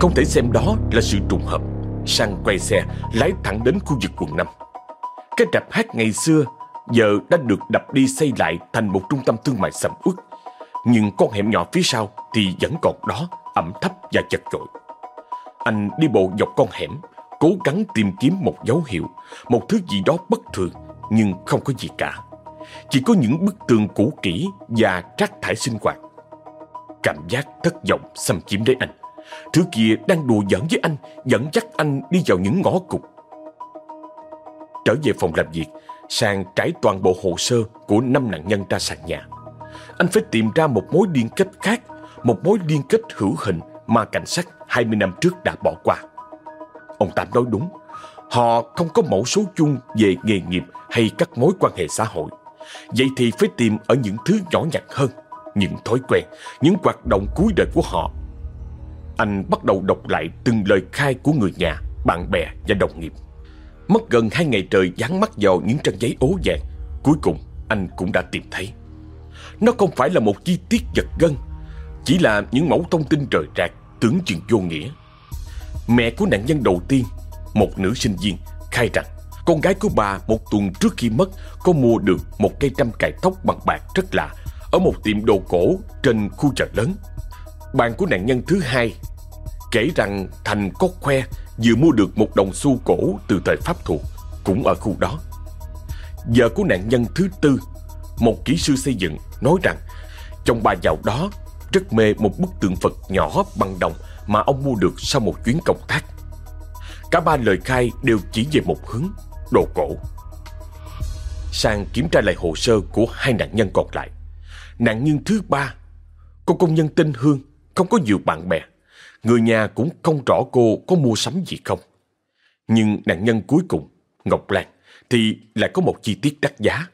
Không thể xem đó là sự trùng hợp. Sang quay xe, lái thẳng đến khu vực quận 5 Cái trạp hát ngày xưa Giờ đã được đập đi xây lại thành một trung tâm thương mại sầm uất. Nhưng con hẻm nhỏ phía sau thì vẫn còn đó, ẩm thấp và chật chội. Anh đi bộ dọc con hẻm, Cố gắng tìm kiếm một dấu hiệu, Một thứ gì đó bất thường, Nhưng không có gì cả. Chỉ có những bức tường cũ kỹ Và rác thải sinh hoạt. Cảm giác thất vọng xâm chiếm lấy anh. Thứ kia đang đùa giỡn với anh Dẫn dắt anh đi vào những ngõ cụt Trở về phòng làm việc Sang trải toàn bộ hồ sơ của năm nạn nhân ra sàn nhà Anh phải tìm ra một mối liên kết khác Một mối liên kết hữu hình Mà cảnh sát 20 năm trước đã bỏ qua Ông Tám nói đúng Họ không có mẫu số chung về nghề nghiệp hay các mối quan hệ xã hội. Vậy thì phải tìm ở những thứ nhỏ nhặt hơn, những thói quen, những hoạt động cuối đời của họ. Anh bắt đầu đọc lại từng lời khai của người nhà, bạn bè và đồng nghiệp. Mất gần hai ngày trời dán mắt vào những trang giấy ố vàng, cuối cùng anh cũng đã tìm thấy. Nó không phải là một chi tiết giật gân, chỉ là những mẫu thông tin rời rạc, tưởng chừng vô nghĩa. Mẹ của nạn nhân đầu tiên một nữ sinh viên, khai rằng con gái của bà một tuần trước khi mất có mua được một cây trăm cài tóc bằng bạc rất lạ ở một tiệm đồ cổ trên khu chợ lớn. Bạn của nạn nhân thứ hai kể rằng Thành có khoe vừa mua được một đồng xu cổ từ thời Pháp thuộc cũng ở khu đó. Vợ của nạn nhân thứ tư, một kỹ sư xây dựng, nói rằng chồng bà giàu đó rất mê một bức tượng Phật nhỏ bằng đồng mà ông mua được sau một chuyến công tác. Cả ba lời khai đều chỉ về một hướng, đồ cổ. Sang kiểm tra lại hồ sơ của hai nạn nhân còn lại. Nạn nhân thứ ba, cô công nhân tên Hương, không có nhiều bạn bè. Người nhà cũng không rõ cô có mua sắm gì không. Nhưng nạn nhân cuối cùng, Ngọc Lan, thì lại có một chi tiết đắt giá.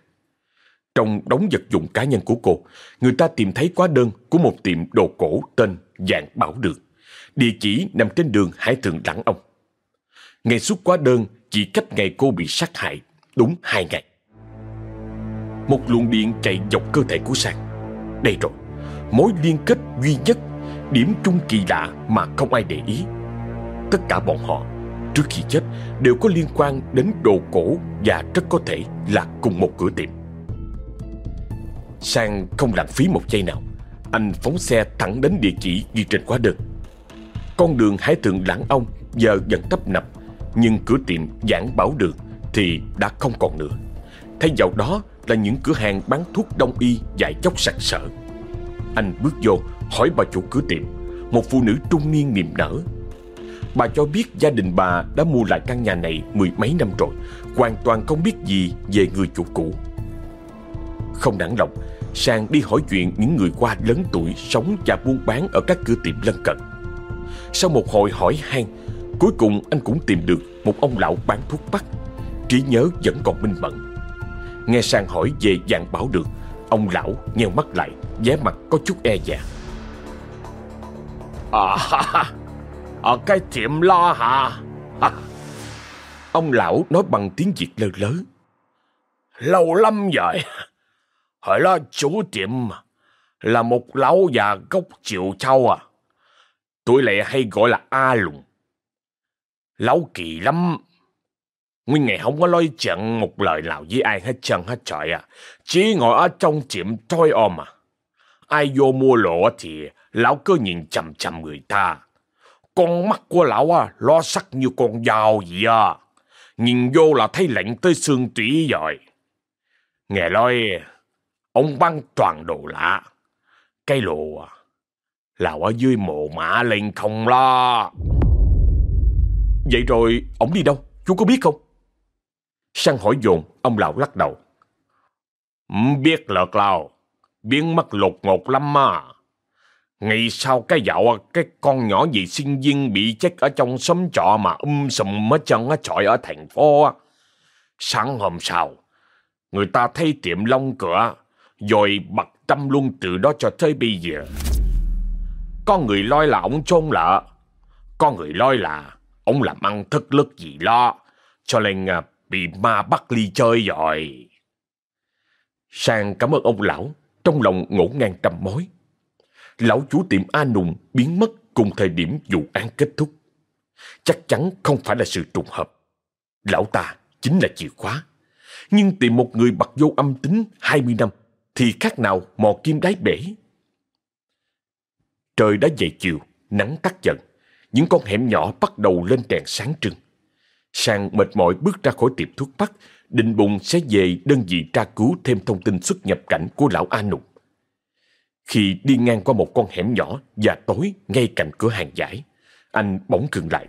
Trong đống vật dụng cá nhân của cô, người ta tìm thấy hóa đơn của một tiệm đồ cổ tên Dạng Bảo Đường. Địa chỉ nằm trên đường Hải Thượng Đẳng Ông. Ngày xuất hóa đơn chỉ cách ngày cô bị sát hại đúng hai ngày. Một luồng điện chạy dọc cơ thể của Sang. Đây rồi, mối liên kết duy nhất, điểm chung kỳ lạ mà không ai để ý. Tất cả bọn họ, trước khi chết, đều có liên quan đến đồ cổ và rất có thể là cùng một cửa tiệm. Sang không lãng phí một giây nào. Anh phóng xe thẳng đến địa chỉ ghi trên hóa đơn. Con đường Hải Thượng Lãng Ông giờ dần tấp nập, nhưng cửa tiệm giảng bảo đường thì đã không còn nữa. Thay vào đó là những cửa hàng bán thuốc đông y dại chóc sặc sỡ. Anh bước vô hỏi bà chủ cửa tiệm, một phụ nữ trung niên niềm nở. Bà cho biết gia đình bà đã mua lại căn nhà này mười mấy năm rồi, hoàn toàn không biết gì về người chủ cũ. Không nản lòng, Sang đi hỏi chuyện những người qua lớn tuổi sống và buôn bán ở các cửa tiệm lân cận. Sau một hồi hỏi han, cuối cùng anh cũng tìm được một ông lão bán thuốc bắc. Trí nhớ vẫn còn minh mẫn. Nghe Sang hỏi về dạng bảo được, ông lão nheo mắt lại, vẻ mặt có chút e dè. À, ở *laughs* à, cái tiệm lo hả? Ông lão nói bằng tiếng Việt lơ lớ. Lâu lắm rồi. Hỏi đó chủ tiệm là một lão già gốc Triệu Châu à. Tuổi lại hay gọi là A Lùng. Lão kỳ lắm. Nguyên ngày không có nói chuyện một lời nào với ai hết trơn hết trời à. Chỉ ngồi ở trong tiệm thôi ôm à. Ai vô mua lộ thì lão cứ nhìn chằm chằm người ta. Con mắt của lão à, lo sắc như con dao vậy à. Nhìn vô là thấy lạnh tới xương tủy rồi. Nghe nói, ông băng toàn đồ lạ. Cái lồ à, là ở dưới mộ mã lên không lo. Vậy rồi, ông đi đâu? Chú có biết không? Sang hỏi dồn, ông lão lắc đầu. Biết lợt lao, biến mất lột ngột lắm mà. Ngày sau cái dạo à, cái con nhỏ gì sinh viên bị chết ở trong xóm trọ mà um sùm hết chân á trọi ở thành phố. Sáng hôm sau, người ta thấy tiệm lông cửa, rồi bật tâm luôn từ đó cho tới bây giờ. Có người nói là ông chôn lợ, có người nói là ông làm ăn thất lức gì lo, cho nên à, bị ma bắt ly chơi rồi. Sang cảm ơn ông lão, trong lòng ngủ ngang trăm mối. Lão chủ tiệm A Nùng biến mất cùng thời điểm vụ án kết thúc. Chắc chắn không phải là sự trùng hợp. Lão ta chính là chìa khóa. Nhưng tìm một người bật vô âm tính 20 năm thì khác nào mò kim đáy bể. Trời đã dậy chiều, nắng tắt dần. Những con hẻm nhỏ bắt đầu lên đèn sáng trưng. Sang mệt mỏi bước ra khỏi tiệm thuốc bắc, định bụng sẽ về đơn vị tra cứu thêm thông tin xuất nhập cảnh của lão A Nục. Khi đi ngang qua một con hẻm nhỏ và tối ngay cạnh cửa hàng giải, anh bỗng khựng lại.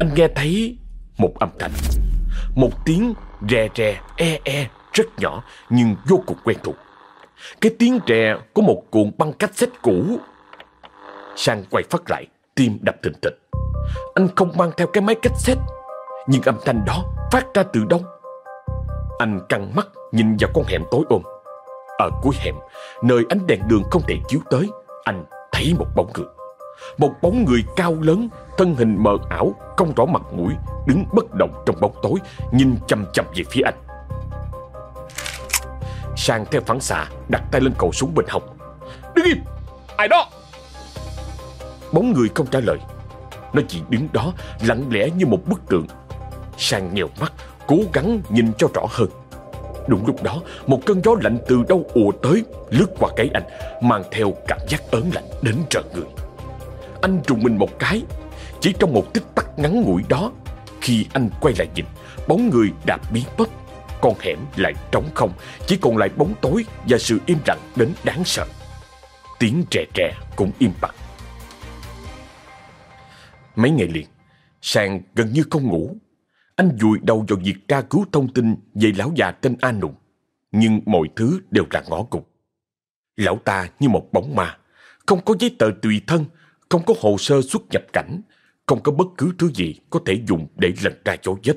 Anh nghe thấy một âm thanh, một tiếng rè rè e e rất nhỏ nhưng vô cùng quen thuộc. Cái tiếng rè của một cuộn băng cassette cũ. Sang quay phát lại, tim đập thình thịch. Anh không mang theo cái máy cassette, nhưng âm thanh đó phát ra từ đâu? Anh căng mắt nhìn vào con hẻm tối ôm. Ở cuối hẻm, nơi ánh đèn đường không thể chiếu tới, anh thấy một bóng người. Một bóng người cao lớn, thân hình mờ ảo, không rõ mặt mũi, đứng bất động trong bóng tối, nhìn chầm chầm về phía anh. Sang theo phản xạ, đặt tay lên cầu súng bên hông. Đứng im! Ai đó? Bóng người không trả lời. Nó chỉ đứng đó, lặng lẽ như một bức tượng. Sang nhèo mắt, cố gắng nhìn cho rõ hơn. Đúng lúc đó, một cơn gió lạnh từ đâu ùa tới, lướt qua cái anh, mang theo cảm giác ớn lạnh đến trợn người. Anh trùng mình một cái, chỉ trong một tích tắc ngắn ngủi đó, khi anh quay lại nhìn, bóng người đã biến mất. Con hẻm lại trống không, chỉ còn lại bóng tối và sự im lặng đến đáng sợ. Tiếng trẻ trẻ cũng im bặt. Mấy ngày liền, Sàng gần như không ngủ anh vùi đầu vào việc tra cứu thông tin về lão già tên A Nùng. Nhưng mọi thứ đều là ngõ cụt. Lão ta như một bóng ma, không có giấy tờ tùy thân, không có hồ sơ xuất nhập cảnh, không có bất cứ thứ gì có thể dùng để lần ra dấu vết.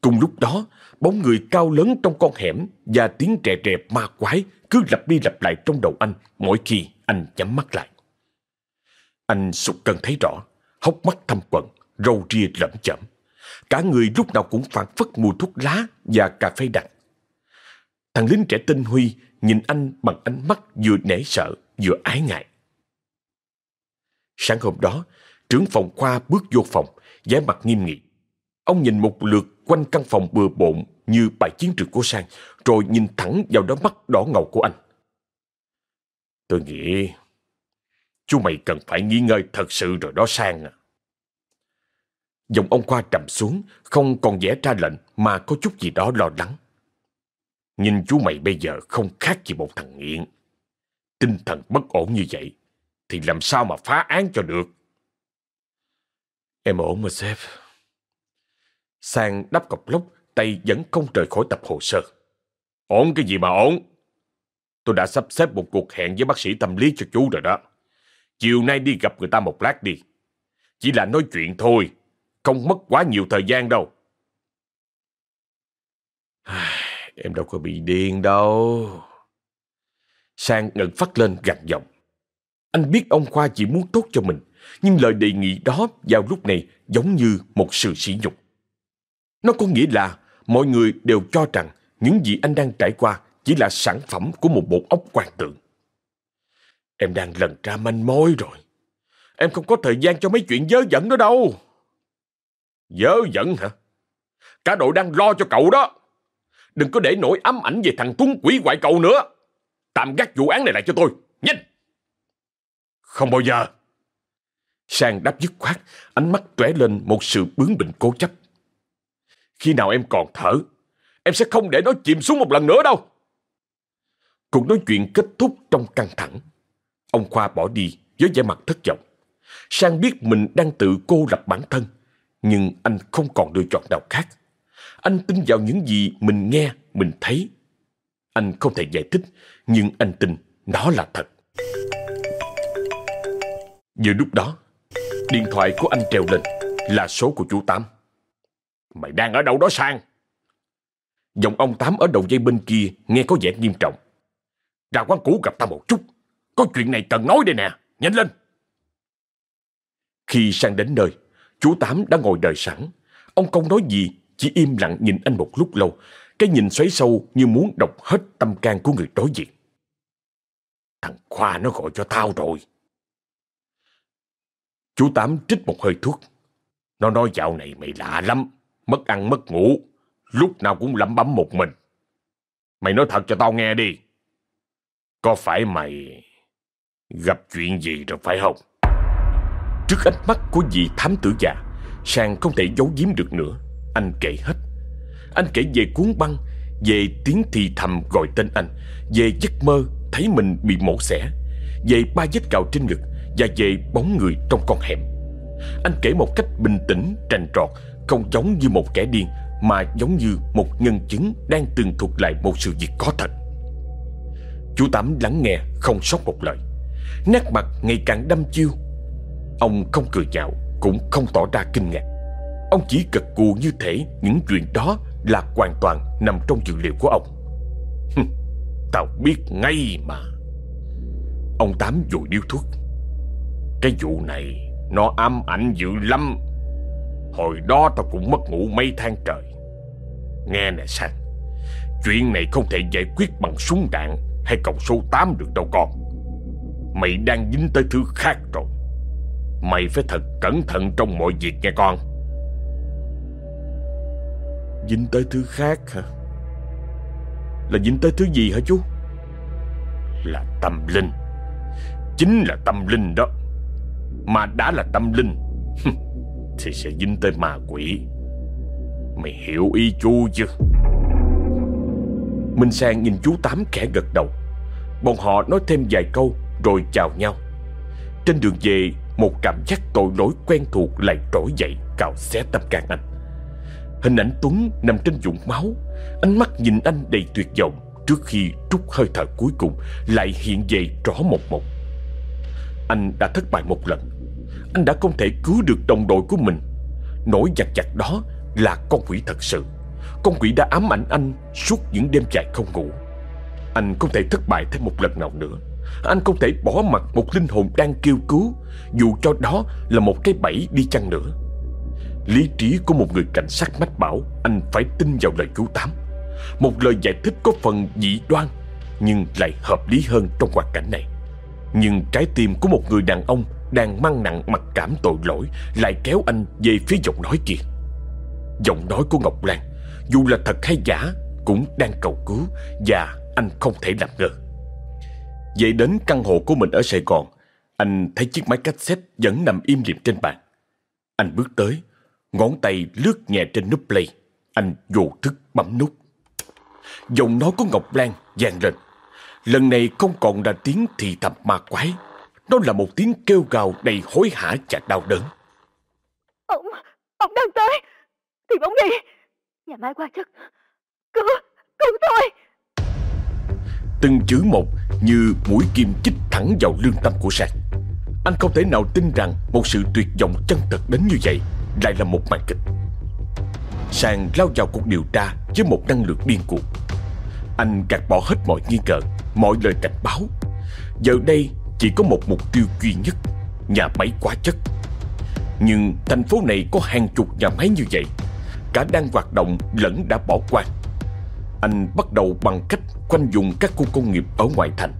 Cùng lúc đó, bóng người cao lớn trong con hẻm và tiếng trè trè ma quái cứ lặp đi lặp lại trong đầu anh mỗi khi anh nhắm mắt lại. Anh sụt cân thấy rõ, hốc mắt thâm quần, râu ria lẩm chẩm. Cả người lúc nào cũng phản phất mùi thuốc lá và cà phê đặc. Thằng lính trẻ tinh Huy nhìn anh bằng ánh mắt vừa nể sợ vừa ái ngại. Sáng hôm đó, trưởng phòng khoa bước vô phòng, vẻ mặt nghiêm nghị. Ông nhìn một lượt quanh căn phòng bừa bộn như bài chiến trường của Sang, rồi nhìn thẳng vào đôi mắt đỏ ngầu của anh. Tôi nghĩ chú mày cần phải nghỉ ngơi thật sự rồi đó Sang à. Giọng ông Khoa trầm xuống, không còn vẽ ra lệnh mà có chút gì đó lo lắng. Nhìn chú mày bây giờ không khác gì một thằng nghiện. Tinh thần bất ổn như vậy, thì làm sao mà phá án cho được? Em ổn mà sếp. Sang đắp cọc lốc, tay vẫn không rời khỏi tập hồ sơ. Ổn cái gì mà ổn? Tôi đã sắp xếp một cuộc hẹn với bác sĩ tâm lý cho chú rồi đó. Chiều nay đi gặp người ta một lát đi. Chỉ là nói chuyện thôi, không mất quá nhiều thời gian đâu. *sighs* Em đâu có bị điên đâu. Sang ngẩng phát lên gằn giọng. Anh biết ông Khoa chỉ muốn tốt cho mình, nhưng lời đề nghị đó vào lúc này giống như một sự sỉ nhục. Nó có nghĩa là mọi người đều cho rằng những gì anh đang trải qua chỉ là sản phẩm của một bộ óc quan tượng. Em đang lần ra manh mối rồi. Em không có thời gian cho mấy chuyện dớ dẫn đó đâu. Dớ giận hả? Cả đội đang lo cho cậu đó. Đừng có để nỗi ám ảnh về thằng Tuấn quỷ hoại cậu nữa. Tạm gác vụ án này lại cho tôi. Nhanh! Không bao giờ. Sang đáp dứt khoát, ánh mắt tóe lên một sự bướng bỉnh cố chấp. Khi nào em còn thở, em sẽ không để nó chìm xuống một lần nữa đâu. Cuộc nói chuyện kết thúc trong căng thẳng. Ông Khoa bỏ đi với vẻ mặt thất vọng. Sang biết mình đang tự cô lập bản thân, nhưng anh không còn lựa chọn nào khác. Anh tin vào những gì mình nghe, mình thấy. Anh không thể giải thích, nhưng anh tin nó là thật. Giờ lúc đó, điện thoại của anh treo lên là số của chú Tám. Mày đang ở đâu đó sang? Giọng ông Tám ở đầu dây bên kia nghe có vẻ nghiêm trọng. Ra quán cũ gặp ta một chút. Có chuyện này cần nói đây nè. Nhanh lên. Khi sang đến nơi, chú Tám đã ngồi đợi sẵn. Ông không nói gì, chỉ im lặng nhìn anh một lúc lâu. Cái nhìn xoáy sâu như muốn đọc hết tâm can của người đối diện. Thằng Khoa nó gọi cho tao rồi. Chú Tám trích một hơi thuốc. Nó nói dạo này mày lạ lắm, mất ăn mất ngủ, lúc nào cũng lẩm bẩm một mình. Mày nói thật cho tao nghe đi. Có phải mày gặp chuyện gì rồi phải không? Trước ánh mắt của vị thám tử già, Sang không thể giấu giếm được nữa. Anh kể hết. Anh kể về cuốn băng, về tiếng thì thầm gọi tên anh, về giấc mơ thấy mình bị mổ xẻ, về ba vết cào trên ngực và về bóng người trong con hẻm. Anh kể một cách bình tĩnh, trành trọt, không giống như một kẻ điên mà giống như một nhân chứng đang tường thuật lại một sự việc có thật. Chú Tám lắng nghe không sót một lời. Nét mặt ngày càng đăm chiêu. Ông không cười nhạo, cũng không tỏ ra kinh ngạc. Ông chỉ gật cù như thể những chuyện đó là hoàn toàn nằm trong dữ liệu của ông. Tao biết ngay mà. Ông Tám dụi điếu thuốc. Cái vụ này nó ám ảnh dữ lắm. Hồi đó tao cũng mất ngủ mấy tháng trời. Nghe nè Sang, chuyện này không thể giải quyết bằng súng đạn hay còng số 8 được đâu con. Mày đang dính tới thứ khác rồi. Mày phải thật cẩn thận trong mọi việc nghe con. Dính tới thứ khác hả? Là dính tới thứ gì hả chú? Là tâm linh. Chính là tâm linh đó. Mà đã là tâm linh Thì sẽ dính tới ma quỷ Mày hiểu ý chú chứ Minh Sang nhìn chú Tám kẻ gật đầu Bọn họ nói thêm vài câu Rồi chào nhau Trên đường về một cảm giác tội lỗi quen thuộc lại trỗi dậy Cào xé tâm can anh. Hình ảnh Tuấn nằm trên vũng máu, Ánh mắt nhìn anh đầy tuyệt vọng Trước khi trút hơi thở cuối cùng Lại hiện về rõ một một. Anh đã thất bại một lần. Anh đã không thể cứu được đồng đội của mình. Nỗi giặt giặt đó là con quỷ thật sự. Con quỷ đã ám ảnh anh suốt những đêm dài không ngủ. Anh không thể thất bại thêm một lần nào nữa. Anh không thể bỏ mặt một linh hồn đang kêu cứu, Dù cho đó là một cái bẫy đi chăng nữa. Lý trí của một người cảnh sát mách bảo, Anh phải tin vào lời chú Tám Một lời giải thích có phần dị đoan, Nhưng lại hợp lý hơn trong hoàn cảnh này. Nhưng trái tim của một người đàn ông Đang mang nặng mặc cảm tội lỗi Lại kéo anh về phía giọng nói kia. Giọng nói của Ngọc Lan, Dù là thật hay giả, Cũng đang cầu cứu Và anh không thể làm ngờ về đến căn hộ của mình ở Sài Gòn. Anh thấy chiếc máy cassette Vẫn nằm im lìm trên bàn. Anh bước tới Ngón tay lướt nhẹ trên nút play. Anh vô thức bấm nút. Giọng nói của Ngọc Lan vang lên. Lần này không còn là tiếng thì thầm ma quái. Nó là một tiếng kêu gào đầy hối hả và đau đớn. Ông, ông đang tới. Tìm ông đi. Nhà máy qua chất. Cứu, cứu tôi. Từng chữ một như mũi kim chích thẳng vào lương tâm của Sang Anh không thể nào tin rằng một sự tuyệt vọng chân thật đến như vậy lại là một màn kịch. Sang lao vào cuộc điều tra với một năng lượng điên cuồng. Anh gạt bỏ hết mọi nghi ngờ, mọi lời cảnh báo. Giờ đây chỉ có một mục tiêu duy nhất Nhà máy quá chất. Nhưng thành phố này có hàng chục nhà máy như vậy Cả đang hoạt động lẫn đã bỏ qua. Anh bắt đầu bằng cách quanh vùng các khu công nghiệp ở ngoại thành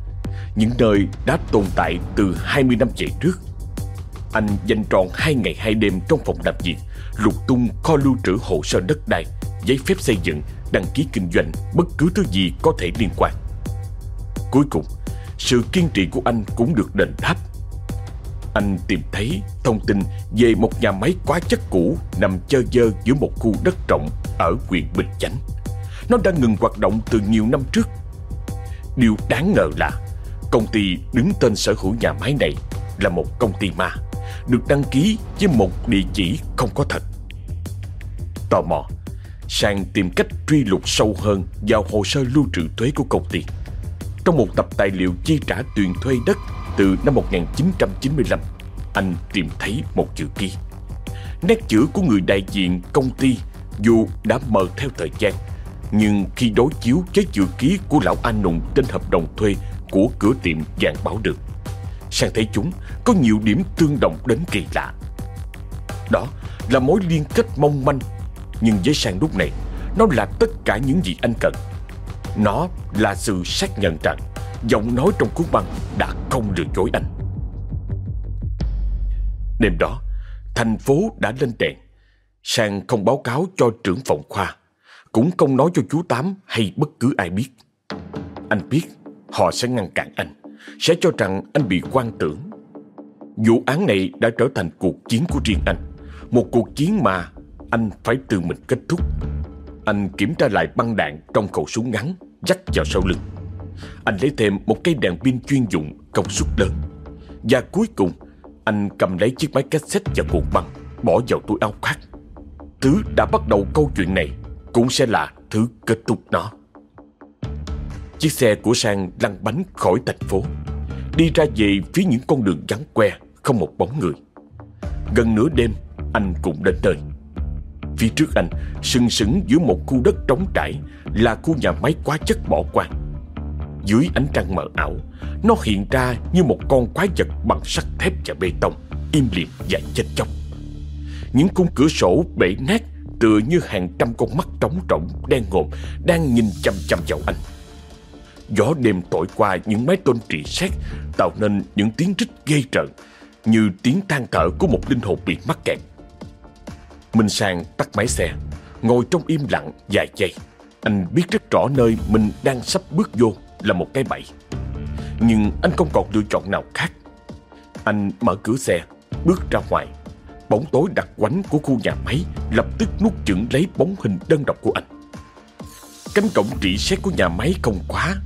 Những nơi đã tồn tại từ 20 năm về trước anh dành trọn hai ngày hai đêm trong phòng làm việc, lục tung kho lưu trữ hồ sơ đất đai, giấy phép xây dựng, đăng ký kinh doanh, bất cứ thứ gì có thể liên quan. Cuối cùng, sự kiên trì của anh cũng được đền đáp. Anh tìm thấy thông tin về một nhà máy quá chất cũ nằm chơ dơ giữa một khu đất rộng ở huyện Bình Chánh. Nó đã ngừng hoạt động từ nhiều năm trước. Điều đáng ngờ là công ty đứng tên sở hữu nhà máy này là một công ty ma được đăng ký với một địa chỉ không có thật. Tò mò, Sang tìm cách truy lục sâu hơn vào hồ sơ lưu trữ thuế của công ty. Trong một tập tài liệu chi trả tiền thuê đất từ năm 1995, anh tìm thấy một chữ ký. Nét chữ của người đại diện công ty dù đã mờ theo thời gian, nhưng khi đối chiếu với chữ ký của lão anh Nùng trên hợp đồng thuê của cửa tiệm vàng báo được, sang thấy chúng có nhiều điểm tương đồng đến kỳ lạ. Đó là mối liên kết mong manh, nhưng với sang lúc này, nó là tất cả những gì anh cần. Nó là sự xác nhận rằng giọng nói trong cuốn băng đã không lừa dối anh. Đêm đó, thành phố đã lên đèn. Sang không báo cáo cho trưởng phòng khoa, cũng không nói cho chú Tám hay bất cứ ai biết. Anh biết họ sẽ ngăn cản anh sẽ cho rằng anh bị quan tưởng. Vụ án này đã trở thành cuộc chiến của riêng anh. Một cuộc chiến mà anh phải tự mình kết thúc. Anh kiểm tra lại băng đạn trong khẩu súng ngắn, dắt vào sau lưng. Anh lấy thêm một cây đèn pin chuyên dụng công suất lớn. Và cuối cùng, anh cầm lấy chiếc máy cassette và cuộn băng, bỏ vào túi áo khoác. Thứ đã bắt đầu câu chuyện này cũng sẽ là thứ kết thúc nó. Chiếc xe của Sang lăn bánh khỏi thành phố, Đi ra về phía những con đường vắng que, Không một bóng người Gần nửa đêm, anh cũng đến nơi Phía trước anh, sừng sững giữa một khu đất trống trải, Là khu nhà máy quá chất bỏ quan. Dưới ánh trăng mờ ảo, Nó hiện ra như một con quái vật bằng sắt thép và bê tông, Im lìm và chết chóc Những khung cửa sổ bể nát Tựa như hàng trăm con mắt trống rỗng đen ngòm Đang nhìn chăm chăm vào anh. Gió đêm thổi qua những mái tôn trị xét Tạo nên những tiếng rít ghê rợn, Như tiếng than thở của một linh hồn bị mắc kẹt. Minh Sang tắt máy xe, Ngồi trong im lặng vài giây. Anh biết rất rõ nơi mình đang sắp bước vô là một cái bẫy. Nhưng anh không còn lựa chọn nào khác. Anh mở cửa xe, Bước ra ngoài. Bóng tối đặc quánh của khu nhà máy Lập tức nuốt chửng lấy bóng hình đơn độc của anh Cánh cổng trị xét của nhà máy không quá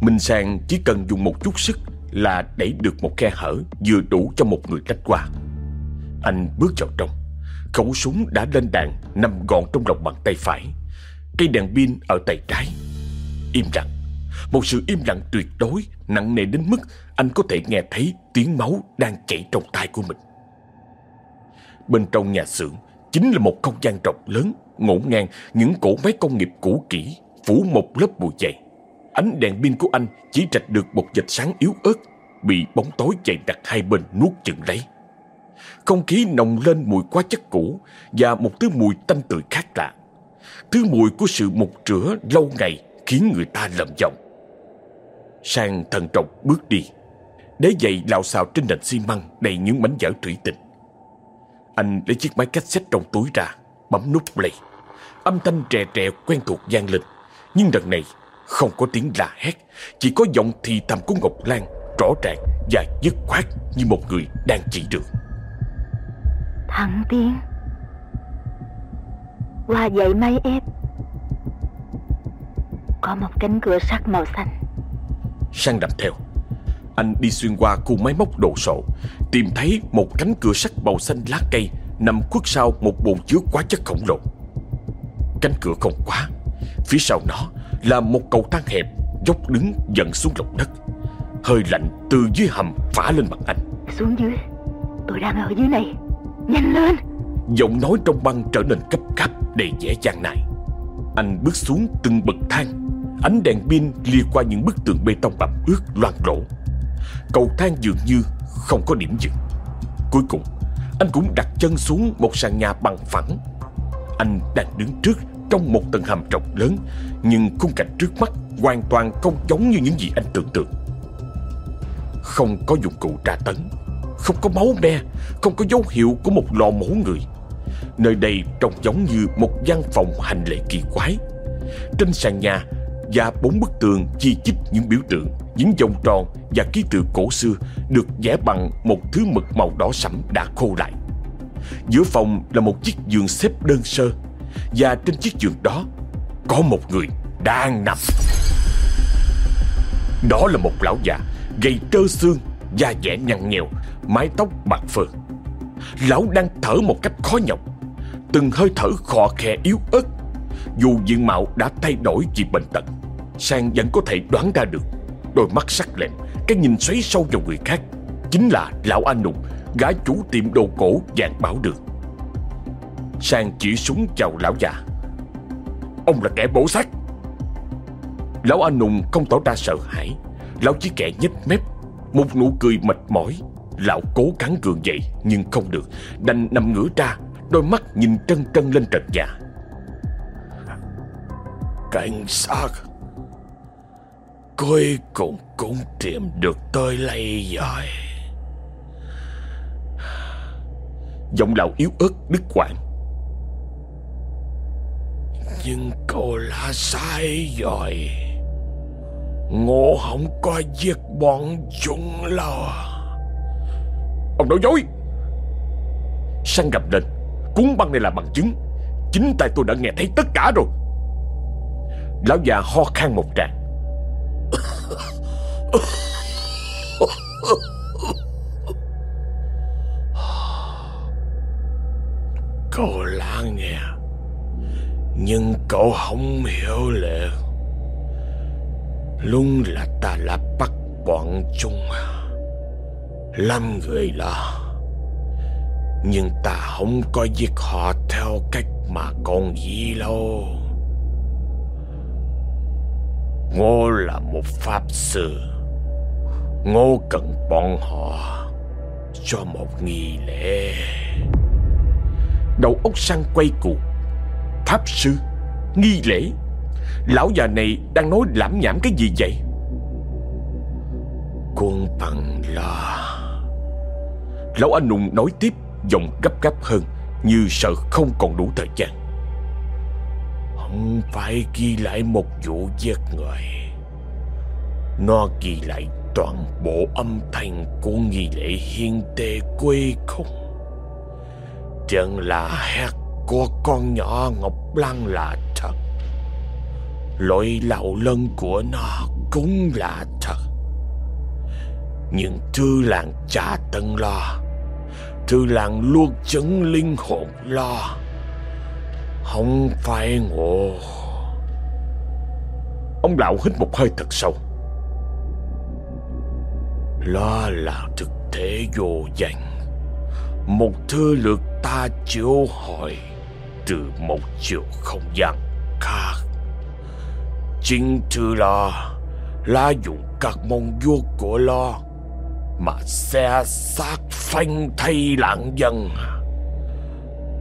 Minh Sang chỉ cần dùng một chút sức là đẩy được một khe hở vừa đủ cho một người cách qua. Anh bước vào trong. Khẩu súng đã lên đạn nằm gọn trong lòng bàn tay phải. Cây đèn pin ở tay trái. Im lặng. Một sự im lặng tuyệt đối, nặng nề đến mức anh có thể nghe thấy tiếng máu đang chảy trong tai của mình. Bên trong nhà xưởng chính là một không gian rộng lớn, ngổn ngang những cỗ máy công nghiệp cũ kỹ, phủ một lớp bụi dày. Ánh đèn pin của anh chỉ rạch được một vệt sáng yếu ớt, bị bóng tối dày đặc hai bên nuốt chừng lấy. Không khí nồng lên mùi quá chất cũ và một thứ mùi tanh tưởi khác lạ. Thứ mùi của sự mục rửa lâu ngày khiến người ta lầm giọng. Sang thần trọng bước đi, đế giày lạo xào trên nền xi măng đầy những mảnh vỡ thủy tinh. Anh lấy chiếc máy cassette trong túi ra, bấm nút play. Âm thanh trè trè quen thuộc vang lên, nhưng lần này không có tiếng la hét, chỉ có giọng thì thầm của Ngọc Lan rõ ràng và dứt khoát như một người đang chỉ đường. Thằng Tiên Qua dậy may ép Có một cánh cửa sắt màu xanh Sang đầm theo Anh đi xuyên qua khu máy móc đồ sộ Tìm thấy một cánh cửa sắt màu xanh lá cây Nằm khuất sau một bồn chứa quá chất khổng lồ. Cánh cửa không quá Phía sau nó là một cầu thang hẹp Dốc đứng dẫn xuống lòng đất. Hơi lạnh từ dưới hầm phả lên mặt anh. Xuống dưới Tôi đang ở dưới này. Nhanh lên! Giọng nói trong băng trở nên cấp cáp đầy vẻ gian nài Anh bước xuống từng bậc thang Ánh đèn pin lia qua những bức tường bê tông bặm ướt loang lổ Cầu thang dường như không có điểm dừng. Cuối cùng Anh cũng đặt chân xuống một sàn nhà bằng phẳng. Anh đang đứng trước trong một tầng hầm rộng lớn Nhưng khung cảnh trước mắt hoàn toàn không giống như những gì anh tưởng tượng. Không có dụng cụ tra tấn Không có máu me Không có dấu hiệu của một lò mổ người. Nơi đây trông giống như một văn phòng hành lễ kỳ quái. Trên sàn nhà và bốn bức tường chi chít những biểu tượng, những vòng tròn và ký tự cổ xưa được vẽ bằng một thứ mực màu đỏ sẫm đã khô lại. Giữa phòng là một chiếc giường xếp đơn sơ và trên chiếc giường đó có một người đang nằm. Đó là một lão già gầy trơ xương, da dẻ nhăn nhèo, mái tóc bạc phơ. Lão đang thở một cách khó nhọc, từng hơi thở khò khè yếu ớt dù diện mạo đã thay đổi vì bệnh tật Sang vẫn có thể đoán ra được Đôi mắt sắc lẹm, Cái nhìn xoáy sâu vào người khác. Chính là lão anh nùng Gã chủ tiệm đồ cổ dạng bảo được Sang chỉ súng chào lão già. Ông là kẻ bổ xác. Lão anh nùng không tỏ ra sợ hãi. Lão chỉ kẻ nhếch mép, Một nụ cười mệt mỏi. Lão cố gắng gượng dậy, nhưng không được. Đành nằm ngửa ra, Đôi mắt nhìn trân trân lên trần nhà. Cảnh sát. Cuối cùng cũng tìm được tôi lây rồi. Giọng lão yếu ớt đứt quãng. Nhưng cô là sai rồi. Ngô không có giết bọn chúng lo. Ông nói dối. Sang gầm lên. Cuốn băng này là bằng chứng. Chính tay tôi đã nghe thấy tất cả rồi. Lão già ho khan một tràng. Cậu lắng nghe. Nhưng cậu không hiểu lệ. Luôn là ta là bắt bọn chúng. Lâm người là Nhưng ta không có giết họ theo cách mà con gì đâu. Ngô là một pháp sư. Ngô cần bọn họ Cho một nghi lễ. Đầu óc sang quay cuộc Pháp sư, Nghi lễ. Lão già này đang nói lãm nhảm cái gì vậy? Quân bằng là Lão anh nùng nói tiếp, Giọng gấp gáp hơn, Như sợ không còn đủ thời gian không phải ghi lại một vụ giết người. Nó ghi lại toàn bộ âm thanh của nghi lễ hiên tề quê khung Trận là hét của con nhỏ Ngọc Lan là thật. Lỗi lậu lân của nó cũng là thật. Nhưng thư làng cha tân lo. Thư làng luôn chứng linh hồn lo không phải ngộ. Ông lão hít một hơi thật sâu. Lo là thực thể vô danh. Một thứ lượt ta chiếu hỏi Từ một chiều không gian khác. Chính thứ là Là dùng các mong vua của lo Mà xe xác phanh thay lạng dân.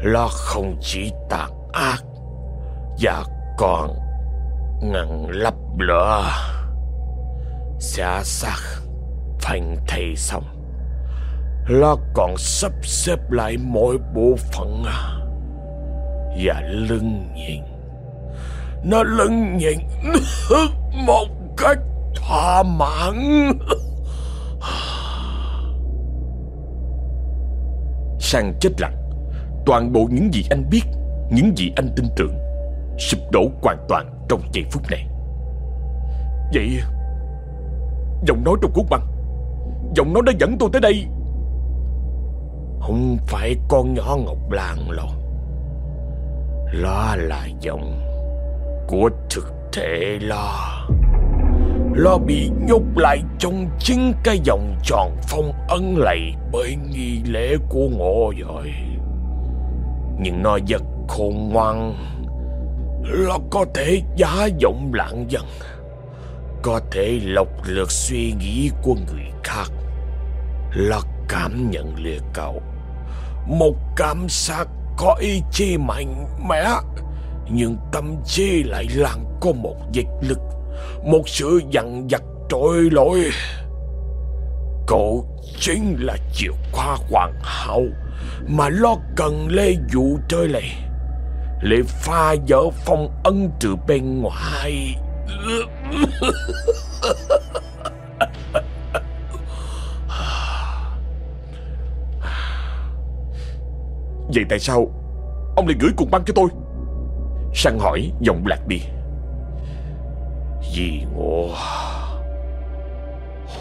Lo không chỉ tàn ác Và còn ngăn lấp lửa. Xả xác phanh thầy xong. Nó còn sắp xếp lại mọi bộ phận Và lưng nhìn Nó lưng nhìn *laughs* Một cách thỏa mãn. Sang chết lặng. Toàn bộ những gì anh biết những gì anh tin tưởng Sụp đổ hoàn toàn trong giây phút này. Vậy, Giọng nói trong cuốn băng, Giọng nói đã dẫn tôi tới đây. Không phải con nhỏ Ngọc Lan đâu Lo là giọng Của thực thể lo. Lo bị nhốt lại trong chính cái vòng tròn phong ấn lầy Bởi nghi lễ của ngộ rồi. Nhưng nó vật khôn ngoan. Nó có thể giả giọng lạng dần. Có thể lọc lượt suy nghĩ của người khác. Nó cảm nhận lìa cậu Một cảm giác có ý chí mạnh mẽ, Nhưng tâm trí lại làng có một dịch lực. Một sự dằn vặt trôi lỗi. Cậu chính là chìa khóa hoàng hậu Mà lo cần lê dụ chơi này. Lệ pha vỡ phong ân từ bên ngoài. Vậy tại sao Ông lại gửi cuộn băng cho tôi? Sang hỏi giọng lạc đi. Vì ngộ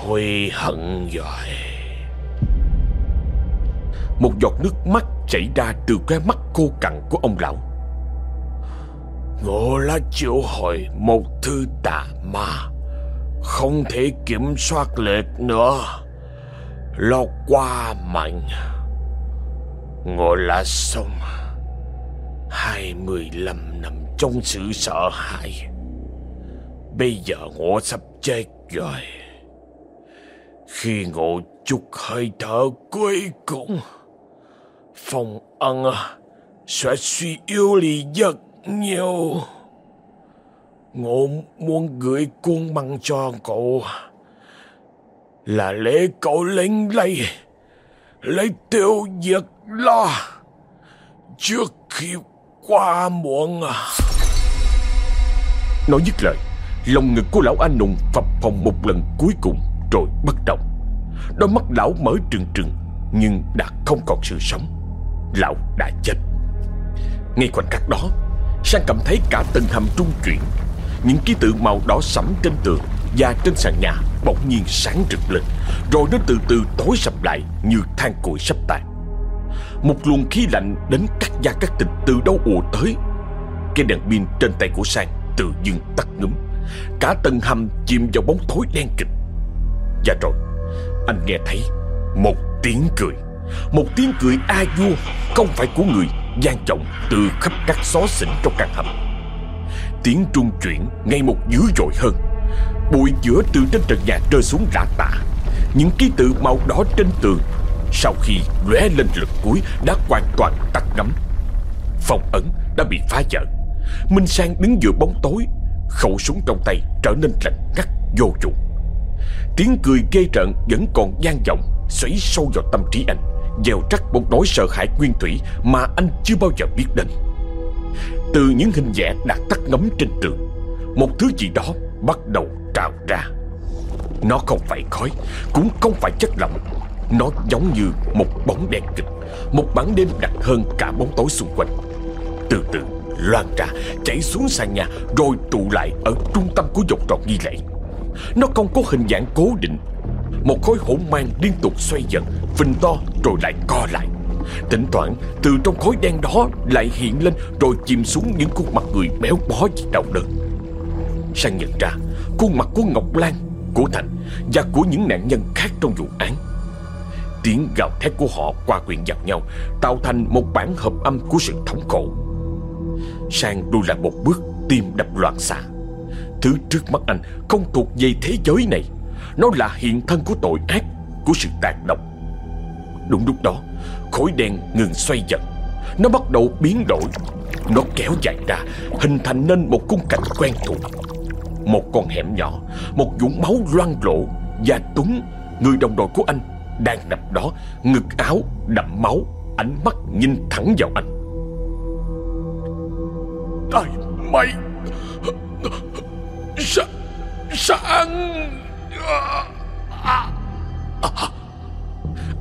Hối hận rồi. Một giọt nước mắt chảy ra từ cái mắt khô cằn của ông lão. Ngộ là triệu hồi một thư tà ma, Không thể kiểm soát lệch nữa. Lo qua mạnh Ngộ là sống Hai mươi lăm năm trong sự sợ hãi. Bây giờ ngộ sắp chết rồi. Khi ngộ chút hơi thở cuối cùng Phong ân à sẽ suy yếu đi rất nhiều. Ngộ muốn gửi cuốn băng cho cậu Là lễ cậu lên lấy Lấy tiêu diệt lo Trước khi qua muộn à. Nói dứt lời, Lòng ngực của lão anh nùng phập phồng một lần cuối cùng. Rồi bất động. Đôi mắt lão mở trừng trừng Nhưng đã không còn sự sống. Lão đã chết. Ngay khoảnh khắc đó Sang cảm thấy cả tầng hầm trung chuyển. Những ký tự màu đỏ sẫm trên tường Và trên sàn nhà bỗng nhiên sáng rực lên Rồi nó từ từ tối sập lại Như than củi sắp tàn. Một luồng khí lạnh đến cắt da cắt thịt từ đâu ùa tới. Cái đèn pin trên tay của Sang tự dưng tắt ngấm, Cả tầng hầm chìm vào bóng tối đen kịch. Và rồi. Anh nghe thấy một tiếng cười. Một tiếng cười a vua, Không phải của người gian vọng từ khắp các xó xỉnh trong căn hầm. Tiếng trung chuyển ngày một dữ dội hơn. Bụi giữa từ trên trần nhà rơi xuống rã tả. Những ký tự màu đỏ trên tường Sau khi lóe lên lực cuối Đã hoàn toàn tắt ngấm. Phòng ấn đã bị phá vỡ. Minh Sang đứng giữa bóng tối, Khẩu súng trong tay trở nên lạnh ngắt vô dụng Tiếng cười ghê rợn vẫn còn gian vọng, Xoáy sâu vào tâm trí anh. Gieo rắc một nỗi sợ hãi nguyên thủy Mà anh chưa bao giờ biết đến. Từ những hình vẽ đã tắt ngấm trên tường, Một thứ gì đó bắt đầu trào ra. Nó không phải khói, Cũng không phải chất lỏng. Nó giống như một bóng đèn kịch, Một bản đêm đặc hơn cả bóng tối xung quanh. Từ từ loan ra, Chảy xuống sàn nhà, Rồi tụ lại ở trung tâm của vòng tròn nghi lễ. Nó không có hình dạng cố định. Một khối hỗn mang liên tục xoay dần Phình to rồi lại co lại. Thỉnh thoảng, từ trong khối đen đó Lại hiện lên rồi chìm xuống những khuôn mặt người béo bó vì đau đớn. Sang nhận ra Khuôn mặt của Ngọc Lan, Của Thành Và của những nạn nhân khác trong vụ án. Tiếng gào thét của họ qua quyện vào nhau, Tạo thành một bản hợp âm của sự thống khổ. Sang đuôi lại một bước Tim đập loạn xạ. Thứ trước mắt anh không thuộc về thế giới này. Nó là hiện thân của tội ác, Của sự tàn độc. Đúng lúc đó, Khối đen ngừng xoay dần. Nó bắt đầu biến đổi. Nó kéo dài ra, Hình thành nên một khung cảnh quen thuộc. Một con hẻm nhỏ, Một vũng máu loang lộ Và Tuấn, Người đồng đội của anh, Đang nằm đó, Ngực áo, đậm máu, Ánh mắt nhìn thẳng vào anh. Tại mày!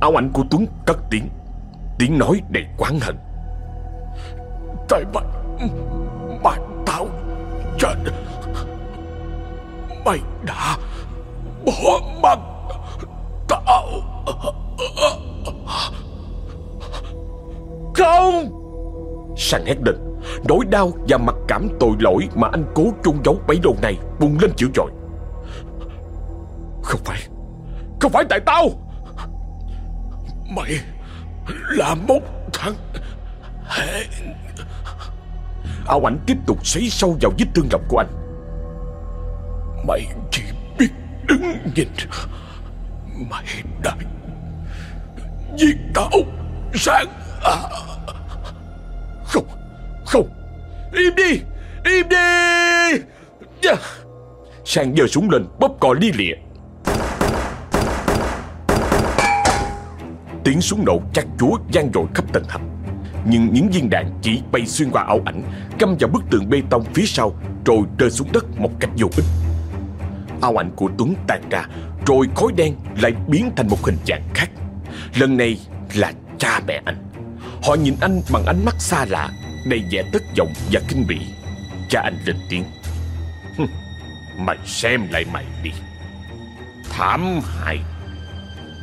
Áo ảnh của Tuấn cất tiếng. Tiếng nói đầy quán hận. Tại mày Mày tao chết. Mày đã Bỏ mặt Tao. Không! Sang hét lên. Nỗi đau và mặc cảm tội lỗi Mà anh cố chôn giấu bấy lâu này Bùng lên dữ dội. Không phải. Không phải tại tao. Mày Là một thằng Hèn. Áo ảnh tiếp tục xoáy sâu vào vết thương lòng của anh. Mày chỉ biết đứng nhìn. Mày đã Giết tao sáng. à. Không Không. Im đi Im đi. Yeah. Sang giơ súng lên, bóp cò li lịa. Tiếng súng nổ chắc chúa gian dội khắp tầng hầm. Nhưng những viên đạn chỉ bay xuyên qua ảo ảnh Căm vào bức tường bê tông phía sau, Rồi rơi xuống đất một cách vô ích. Ảo ảnh của Tuấn tan ra, Rồi khói đen lại biến thành một hình dạng khác. Lần này là cha mẹ anh. Họ nhìn anh bằng ánh mắt xa lạ, Đầy vẻ thất vọng và kinh bỉ. Cha anh lên tiếng. Mày xem lại mày đi. Thảm hại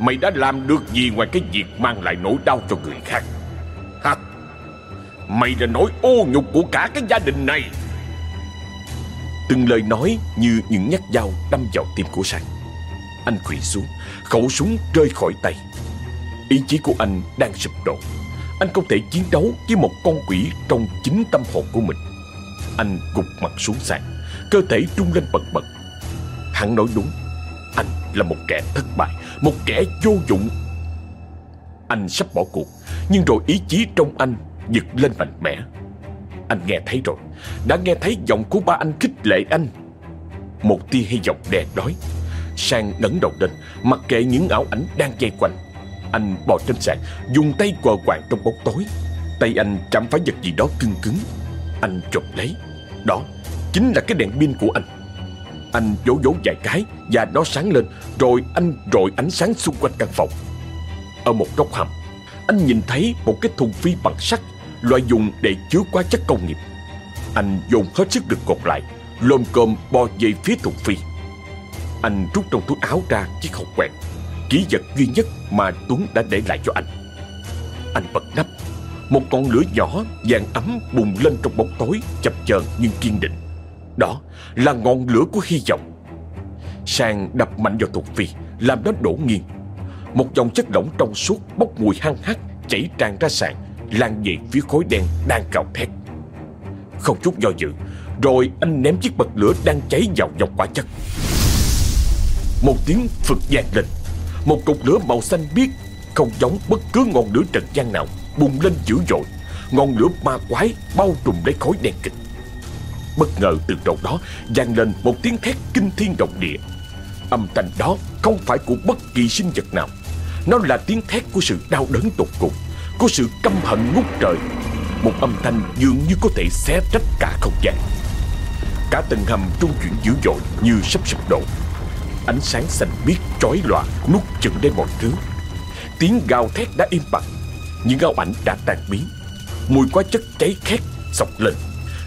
Mày đã làm được gì ngoài cái việc mang lại nỗi đau cho người khác? Hả? Mày là nỗi ô nhục của cả cái gia đình này. Từng lời nói như những nhát dao đâm vào tim của Sang. Anh quỳ xuống, Khẩu súng rơi khỏi tay. Ý chí của anh đang sụp đổ. Anh không thể chiến đấu với một con quỷ trong chính tâm hồn của mình. Anh gục mặt xuống sàn, Cơ thể trung lên bật bật. Hắn nói đúng là một kẻ thất bại, Một kẻ vô dụng. Anh sắp bỏ cuộc, Nhưng rồi ý chí trong anh giật lên mạnh mẽ. Anh nghe thấy rồi, Đã nghe thấy giọng của ba anh khích lệ anh. Một tia hy vọng đè đói, Sang ngẩng đầu lên Mặc kệ những ảo ảnh đang dây quanh. Anh bò trên sàn, Dùng tay quờ quạng trong bóng tối. Tay anh chạm phải vật gì đó cứng cứng. Anh chụp lấy, Đó chính là cái đèn pin của anh. Anh vỗ vỗ vài cái Và nó sáng lên, Rồi anh rọi ánh sáng xung quanh căn phòng. Ở một góc hầm, Anh nhìn thấy một cái thùng phi bằng sắt, Loại dùng để chứa quá chất công nghiệp. Anh dồn hết sức lực còn lại Lồm cơm bò về phía thùng phi. Anh rút trong túi áo ra chiếc hộp quẹt, Ký vật duy nhất mà Tuấn đã để lại cho anh. Anh bật nắp, Một con lửa nhỏ vàng ấm bùng lên trong bóng tối Chập chờn nhưng kiên định. Đó là ngọn lửa của hy vọng. Sàn đập mạnh vào thuộc phi, Làm nó đổ nghiêng. Một dòng chất lỏng trong suốt bốc mùi hăng hắc Chảy tràn ra sàn, Lan về phía khối đen đang cào thét. Không chút do dự, Rồi anh ném chiếc bật lửa đang cháy vào dòng quả chất. Một tiếng phực vang lên. Một cục lửa màu xanh biếc, Không giống bất cứ ngọn lửa trần gian nào, Bùng lên dữ dội. Ngọn lửa ma quái bao trùm lấy khối đen kịch. Bất ngờ từ đầu đó vang lên một tiếng thét kinh thiên động địa. Âm thanh đó không phải của bất kỳ sinh vật nào. Nó là tiếng thét của sự đau đớn tột cùng, Của sự căm hận ngút trời. Một âm thanh dường như có thể xé rách cả không gian. Cả tầng hầm trung chuyển dữ dội như sắp sụp đổ. Ánh sáng xanh biếc chói lòa nuốt chửng lấy mọi thứ. Tiếng gào thét đã im bặt. Những áo ảnh đã tan biến. Mùi quá chất cháy khét sọc lên.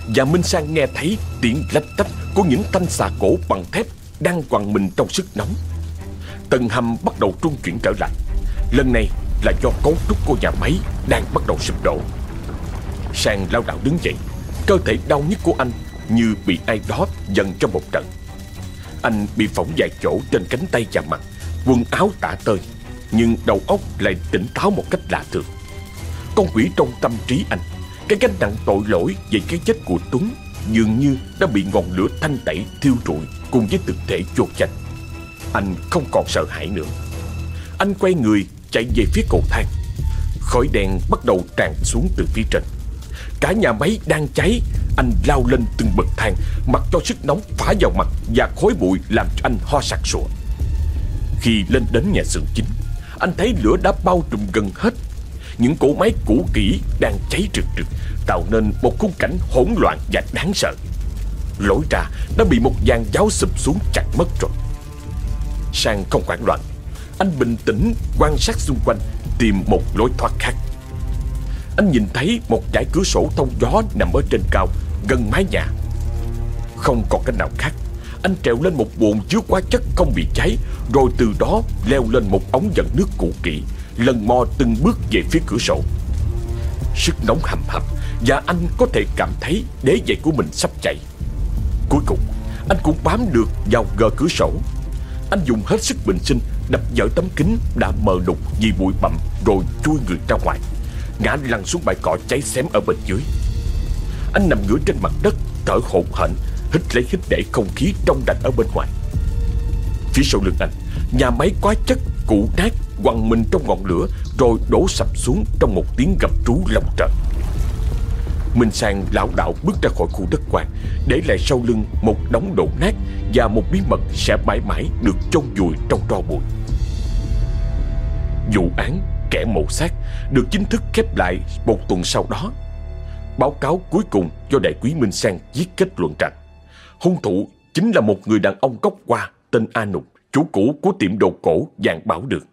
Và Minh Sang nghe thấy tiếng lách tách Của những thanh xà cổ bằng thép Đang quằn mình trong sức nóng. Tầng hầm bắt đầu trung chuyển trở lại. Lần này là do cấu trúc của nhà máy Đang bắt đầu sụp đổ. Sang lao đảo đứng dậy, Cơ thể đau nhức của anh Như bị ai đó dần trong một trận. Anh bị phỏng vài chỗ trên cánh tay và mặt, Quần áo tả tơi, Nhưng đầu óc lại tỉnh táo một cách lạ thường. Con quỷ trong tâm trí anh cái gánh nặng tội lỗi về cái chết của Tuấn Dường như đã bị ngọn lửa thanh tẩy, thiêu rụi Cùng với thực thể chột chạch Anh không còn sợ hãi nữa. Anh quay người chạy về phía cầu thang. Khói đen bắt đầu tràn xuống từ phía trên. Cả nhà máy đang cháy, Anh lao lên từng bậc thang, Mặc cho sức nóng phá vào mặt Và khói bụi làm cho anh ho sặc sụa. Khi lên đến nhà xưởng chính, Anh thấy lửa đã bao trùm gần hết những cỗ máy cũ kỹ đang cháy rực rực, Tạo nên một khung cảnh hỗn loạn và đáng sợ. Lối ra đã bị một dàn giáo sụp xuống chặt mất rồi. Sang không hoảng loạn, Anh bình tĩnh quan sát xung quanh, Tìm một lối thoát khác. Anh nhìn thấy một dải cửa sổ thông gió nằm ở trên cao, Gần mái nhà. Không còn cách nào khác, Anh trèo lên một bồn chứa hóa chất không bị cháy, Rồi từ đó leo lên một ống dẫn nước cũ kỹ Lần mò từng bước về phía cửa sổ. Sức nóng hầm hập Và anh có thể cảm thấy đế giày của mình sắp chạy. Cuối cùng, Anh cũng bám được vào gờ cửa sổ. Anh dùng hết sức bình sinh Đập vỡ tấm kính đã mờ đục vì bụi bặm Rồi chui người ra ngoài, Ngã lăn xuống bãi cỏ cháy xém ở bên dưới. Anh nằm ngửa trên mặt đất, Thở hổn hển, Hít lấy hít để không khí trong lạnh ở bên ngoài. Phía sau lưng anh, Nhà máy quá chất cụ nát quằn mình trong ngọn lửa Rồi đổ sập xuống trong một tiếng gầm rú lòng trận. Minh Sang lão đạo bước ra khỏi khu đất quan, Để lại sau lưng một đống đổ nát Và một bí mật sẽ mãi mãi được chôn vùi trong tro bụi. Vụ án kẻ mộ xác Được chính thức khép lại một tuần sau đó. Báo cáo cuối cùng do đại quý Minh Sang viết kết luận rằng Hung thủ chính là một người đàn ông gốc qua tên A Nục. Chủ cũ của tiệm đồ cổ vàng bảo được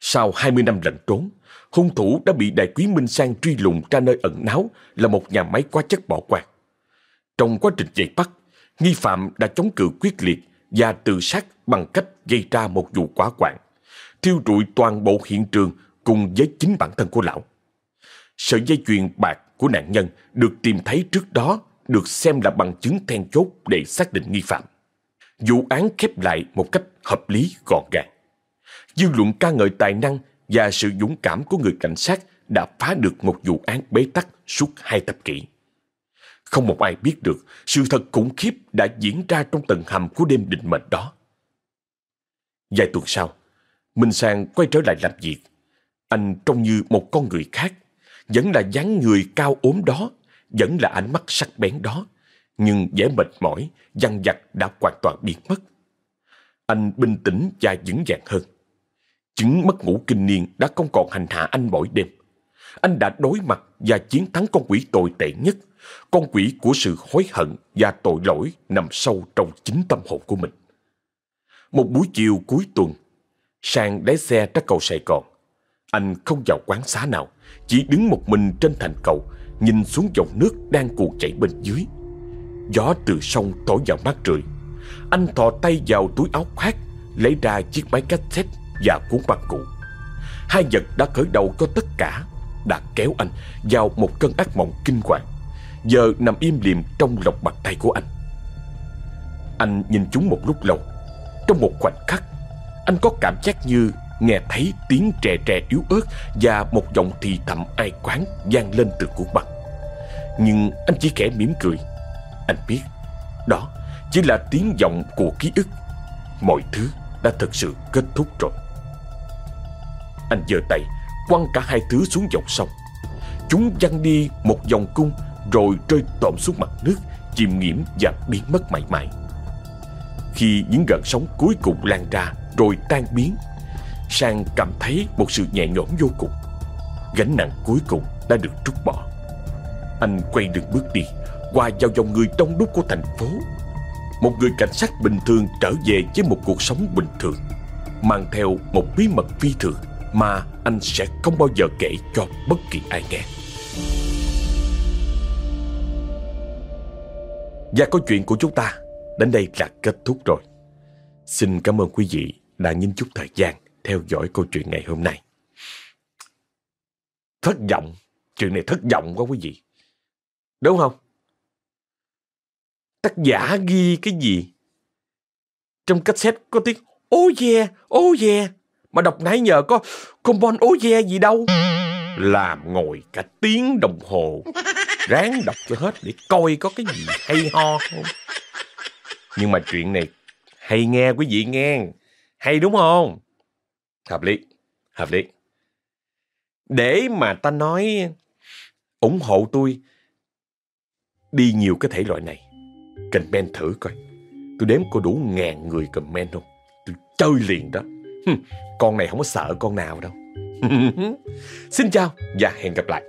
Sau 20 năm lẩn trốn hung thủ đã bị đại quý Minh Sang truy lùng ra nơi ẩn náu là một nhà máy quá chất bỏ quạt Trong quá trình chạy bắt, nghi phạm đã chống cự quyết liệt và tự sát bằng cách gây ra một vụ quá quạng, thiêu rụi toàn bộ hiện trường cùng với chính bản thân của lão. Sợi dây chuyền bạc của nạn nhân được tìm thấy trước đó được xem là bằng chứng then chốt để xác định nghi phạm. Vụ án khép lại một cách hợp lý gọn gàng. Dư luận ca ngợi tài năng và sự dũng cảm của người cảnh sát đã phá được một vụ án bế tắc suốt hai thập kỷ. Không một ai biết được sự thật khủng khiếp đã diễn ra trong tầng hầm của đêm định mệnh đó. Vài tuần sau, Minh Sang quay trở lại làm việc. Anh trông như một con người khác, vẫn là dáng người cao ốm đó, vẫn là ánh mắt sắc bén đó, nhưng vẻ mệt mỏi, dằn vặt đã hoàn toàn biến mất. Anh bình tĩnh và vững vàng hơn. Chứng mất ngủ kinh niên đã không còn hành hạ anh mỗi đêm. Anh đã đối mặt và chiến thắng con quỷ tồi tệ nhất, con quỷ của sự hối hận và tội lỗi nằm sâu trong chính tâm hồn của mình. Một buổi chiều cuối tuần, Sang lái xe ra cầu Sài Gòn. Anh không vào quán xá nào, chỉ đứng một mình trên thành cầu, nhìn xuống dòng nước đang cuộn chảy bên dưới. Gió từ sông thổi vào mắt rượi. Anh thò tay vào túi áo khoác, lấy ra chiếc máy cassette và cuốn băng cụ. Hai vật đã khởi đầu cho tất cả, đã kéo anh vào một cơn ác mộng kinh hoàng, giờ nằm im lìm trong lòng bàn tay của anh. Anh nhìn chúng một lúc lâu. Trong một khoảnh khắc, anh có cảm giác như nghe thấy tiếng trè trè yếu ớt và một giọng thì thầm ai quán vang lên từ cuốn băng. Nhưng anh chỉ khẽ mỉm cười. Anh biết, đó chỉ là tiếng vọng của ký ức. Mọi thứ đã thực sự kết thúc rồi. Anh giơ tay Quăng cả hai thứ xuống dòng sông. Chúng văng đi một vòng cung Rồi rơi tộm xuống mặt nước Chìm nghiễm và biến mất mãi mãi Khi những gợn sóng cuối cùng lan ra Rồi tan biến Sang cảm thấy một sự nhẹ nhõm vô cùng. Gánh nặng cuối cùng đã được trút bỏ. Anh quay đường bước đi. Qua vào dòng người đông đúc của thành phố Một người cảnh sát bình thường trở về với một cuộc sống bình thường Mang theo một bí mật phi thường mà anh sẽ không bao giờ kể cho bất kỳ ai nghe. Và câu chuyện của chúng ta đến đây là kết thúc rồi. Xin cảm ơn quý vị đã nhìn chút thời gian theo dõi câu chuyện ngày hôm nay. Thất vọng, chuyện này thất vọng quá quý vị. Đúng không? Tác giả ghi cái gì? Trong cassette có tiếng oh yeah, oh yeah. Mà đọc nãy giờ có combon oh ố gì đâu. Làm ngồi cả tiếng đồng hồ. Ráng đọc cho hết để coi có cái gì hay ho không. Nhưng mà chuyện này hay nghe quý vị nghe. Hay đúng không? Hợp lý Hợp lý. Để mà ta nói ủng hộ tôi đi nhiều cái thể loại này comment thử coi. Tôi đếm có đủ ngàn người comment không? Tôi chơi liền đó. Con này không có sợ con nào đâu. *laughs* Xin chào và hẹn gặp lại.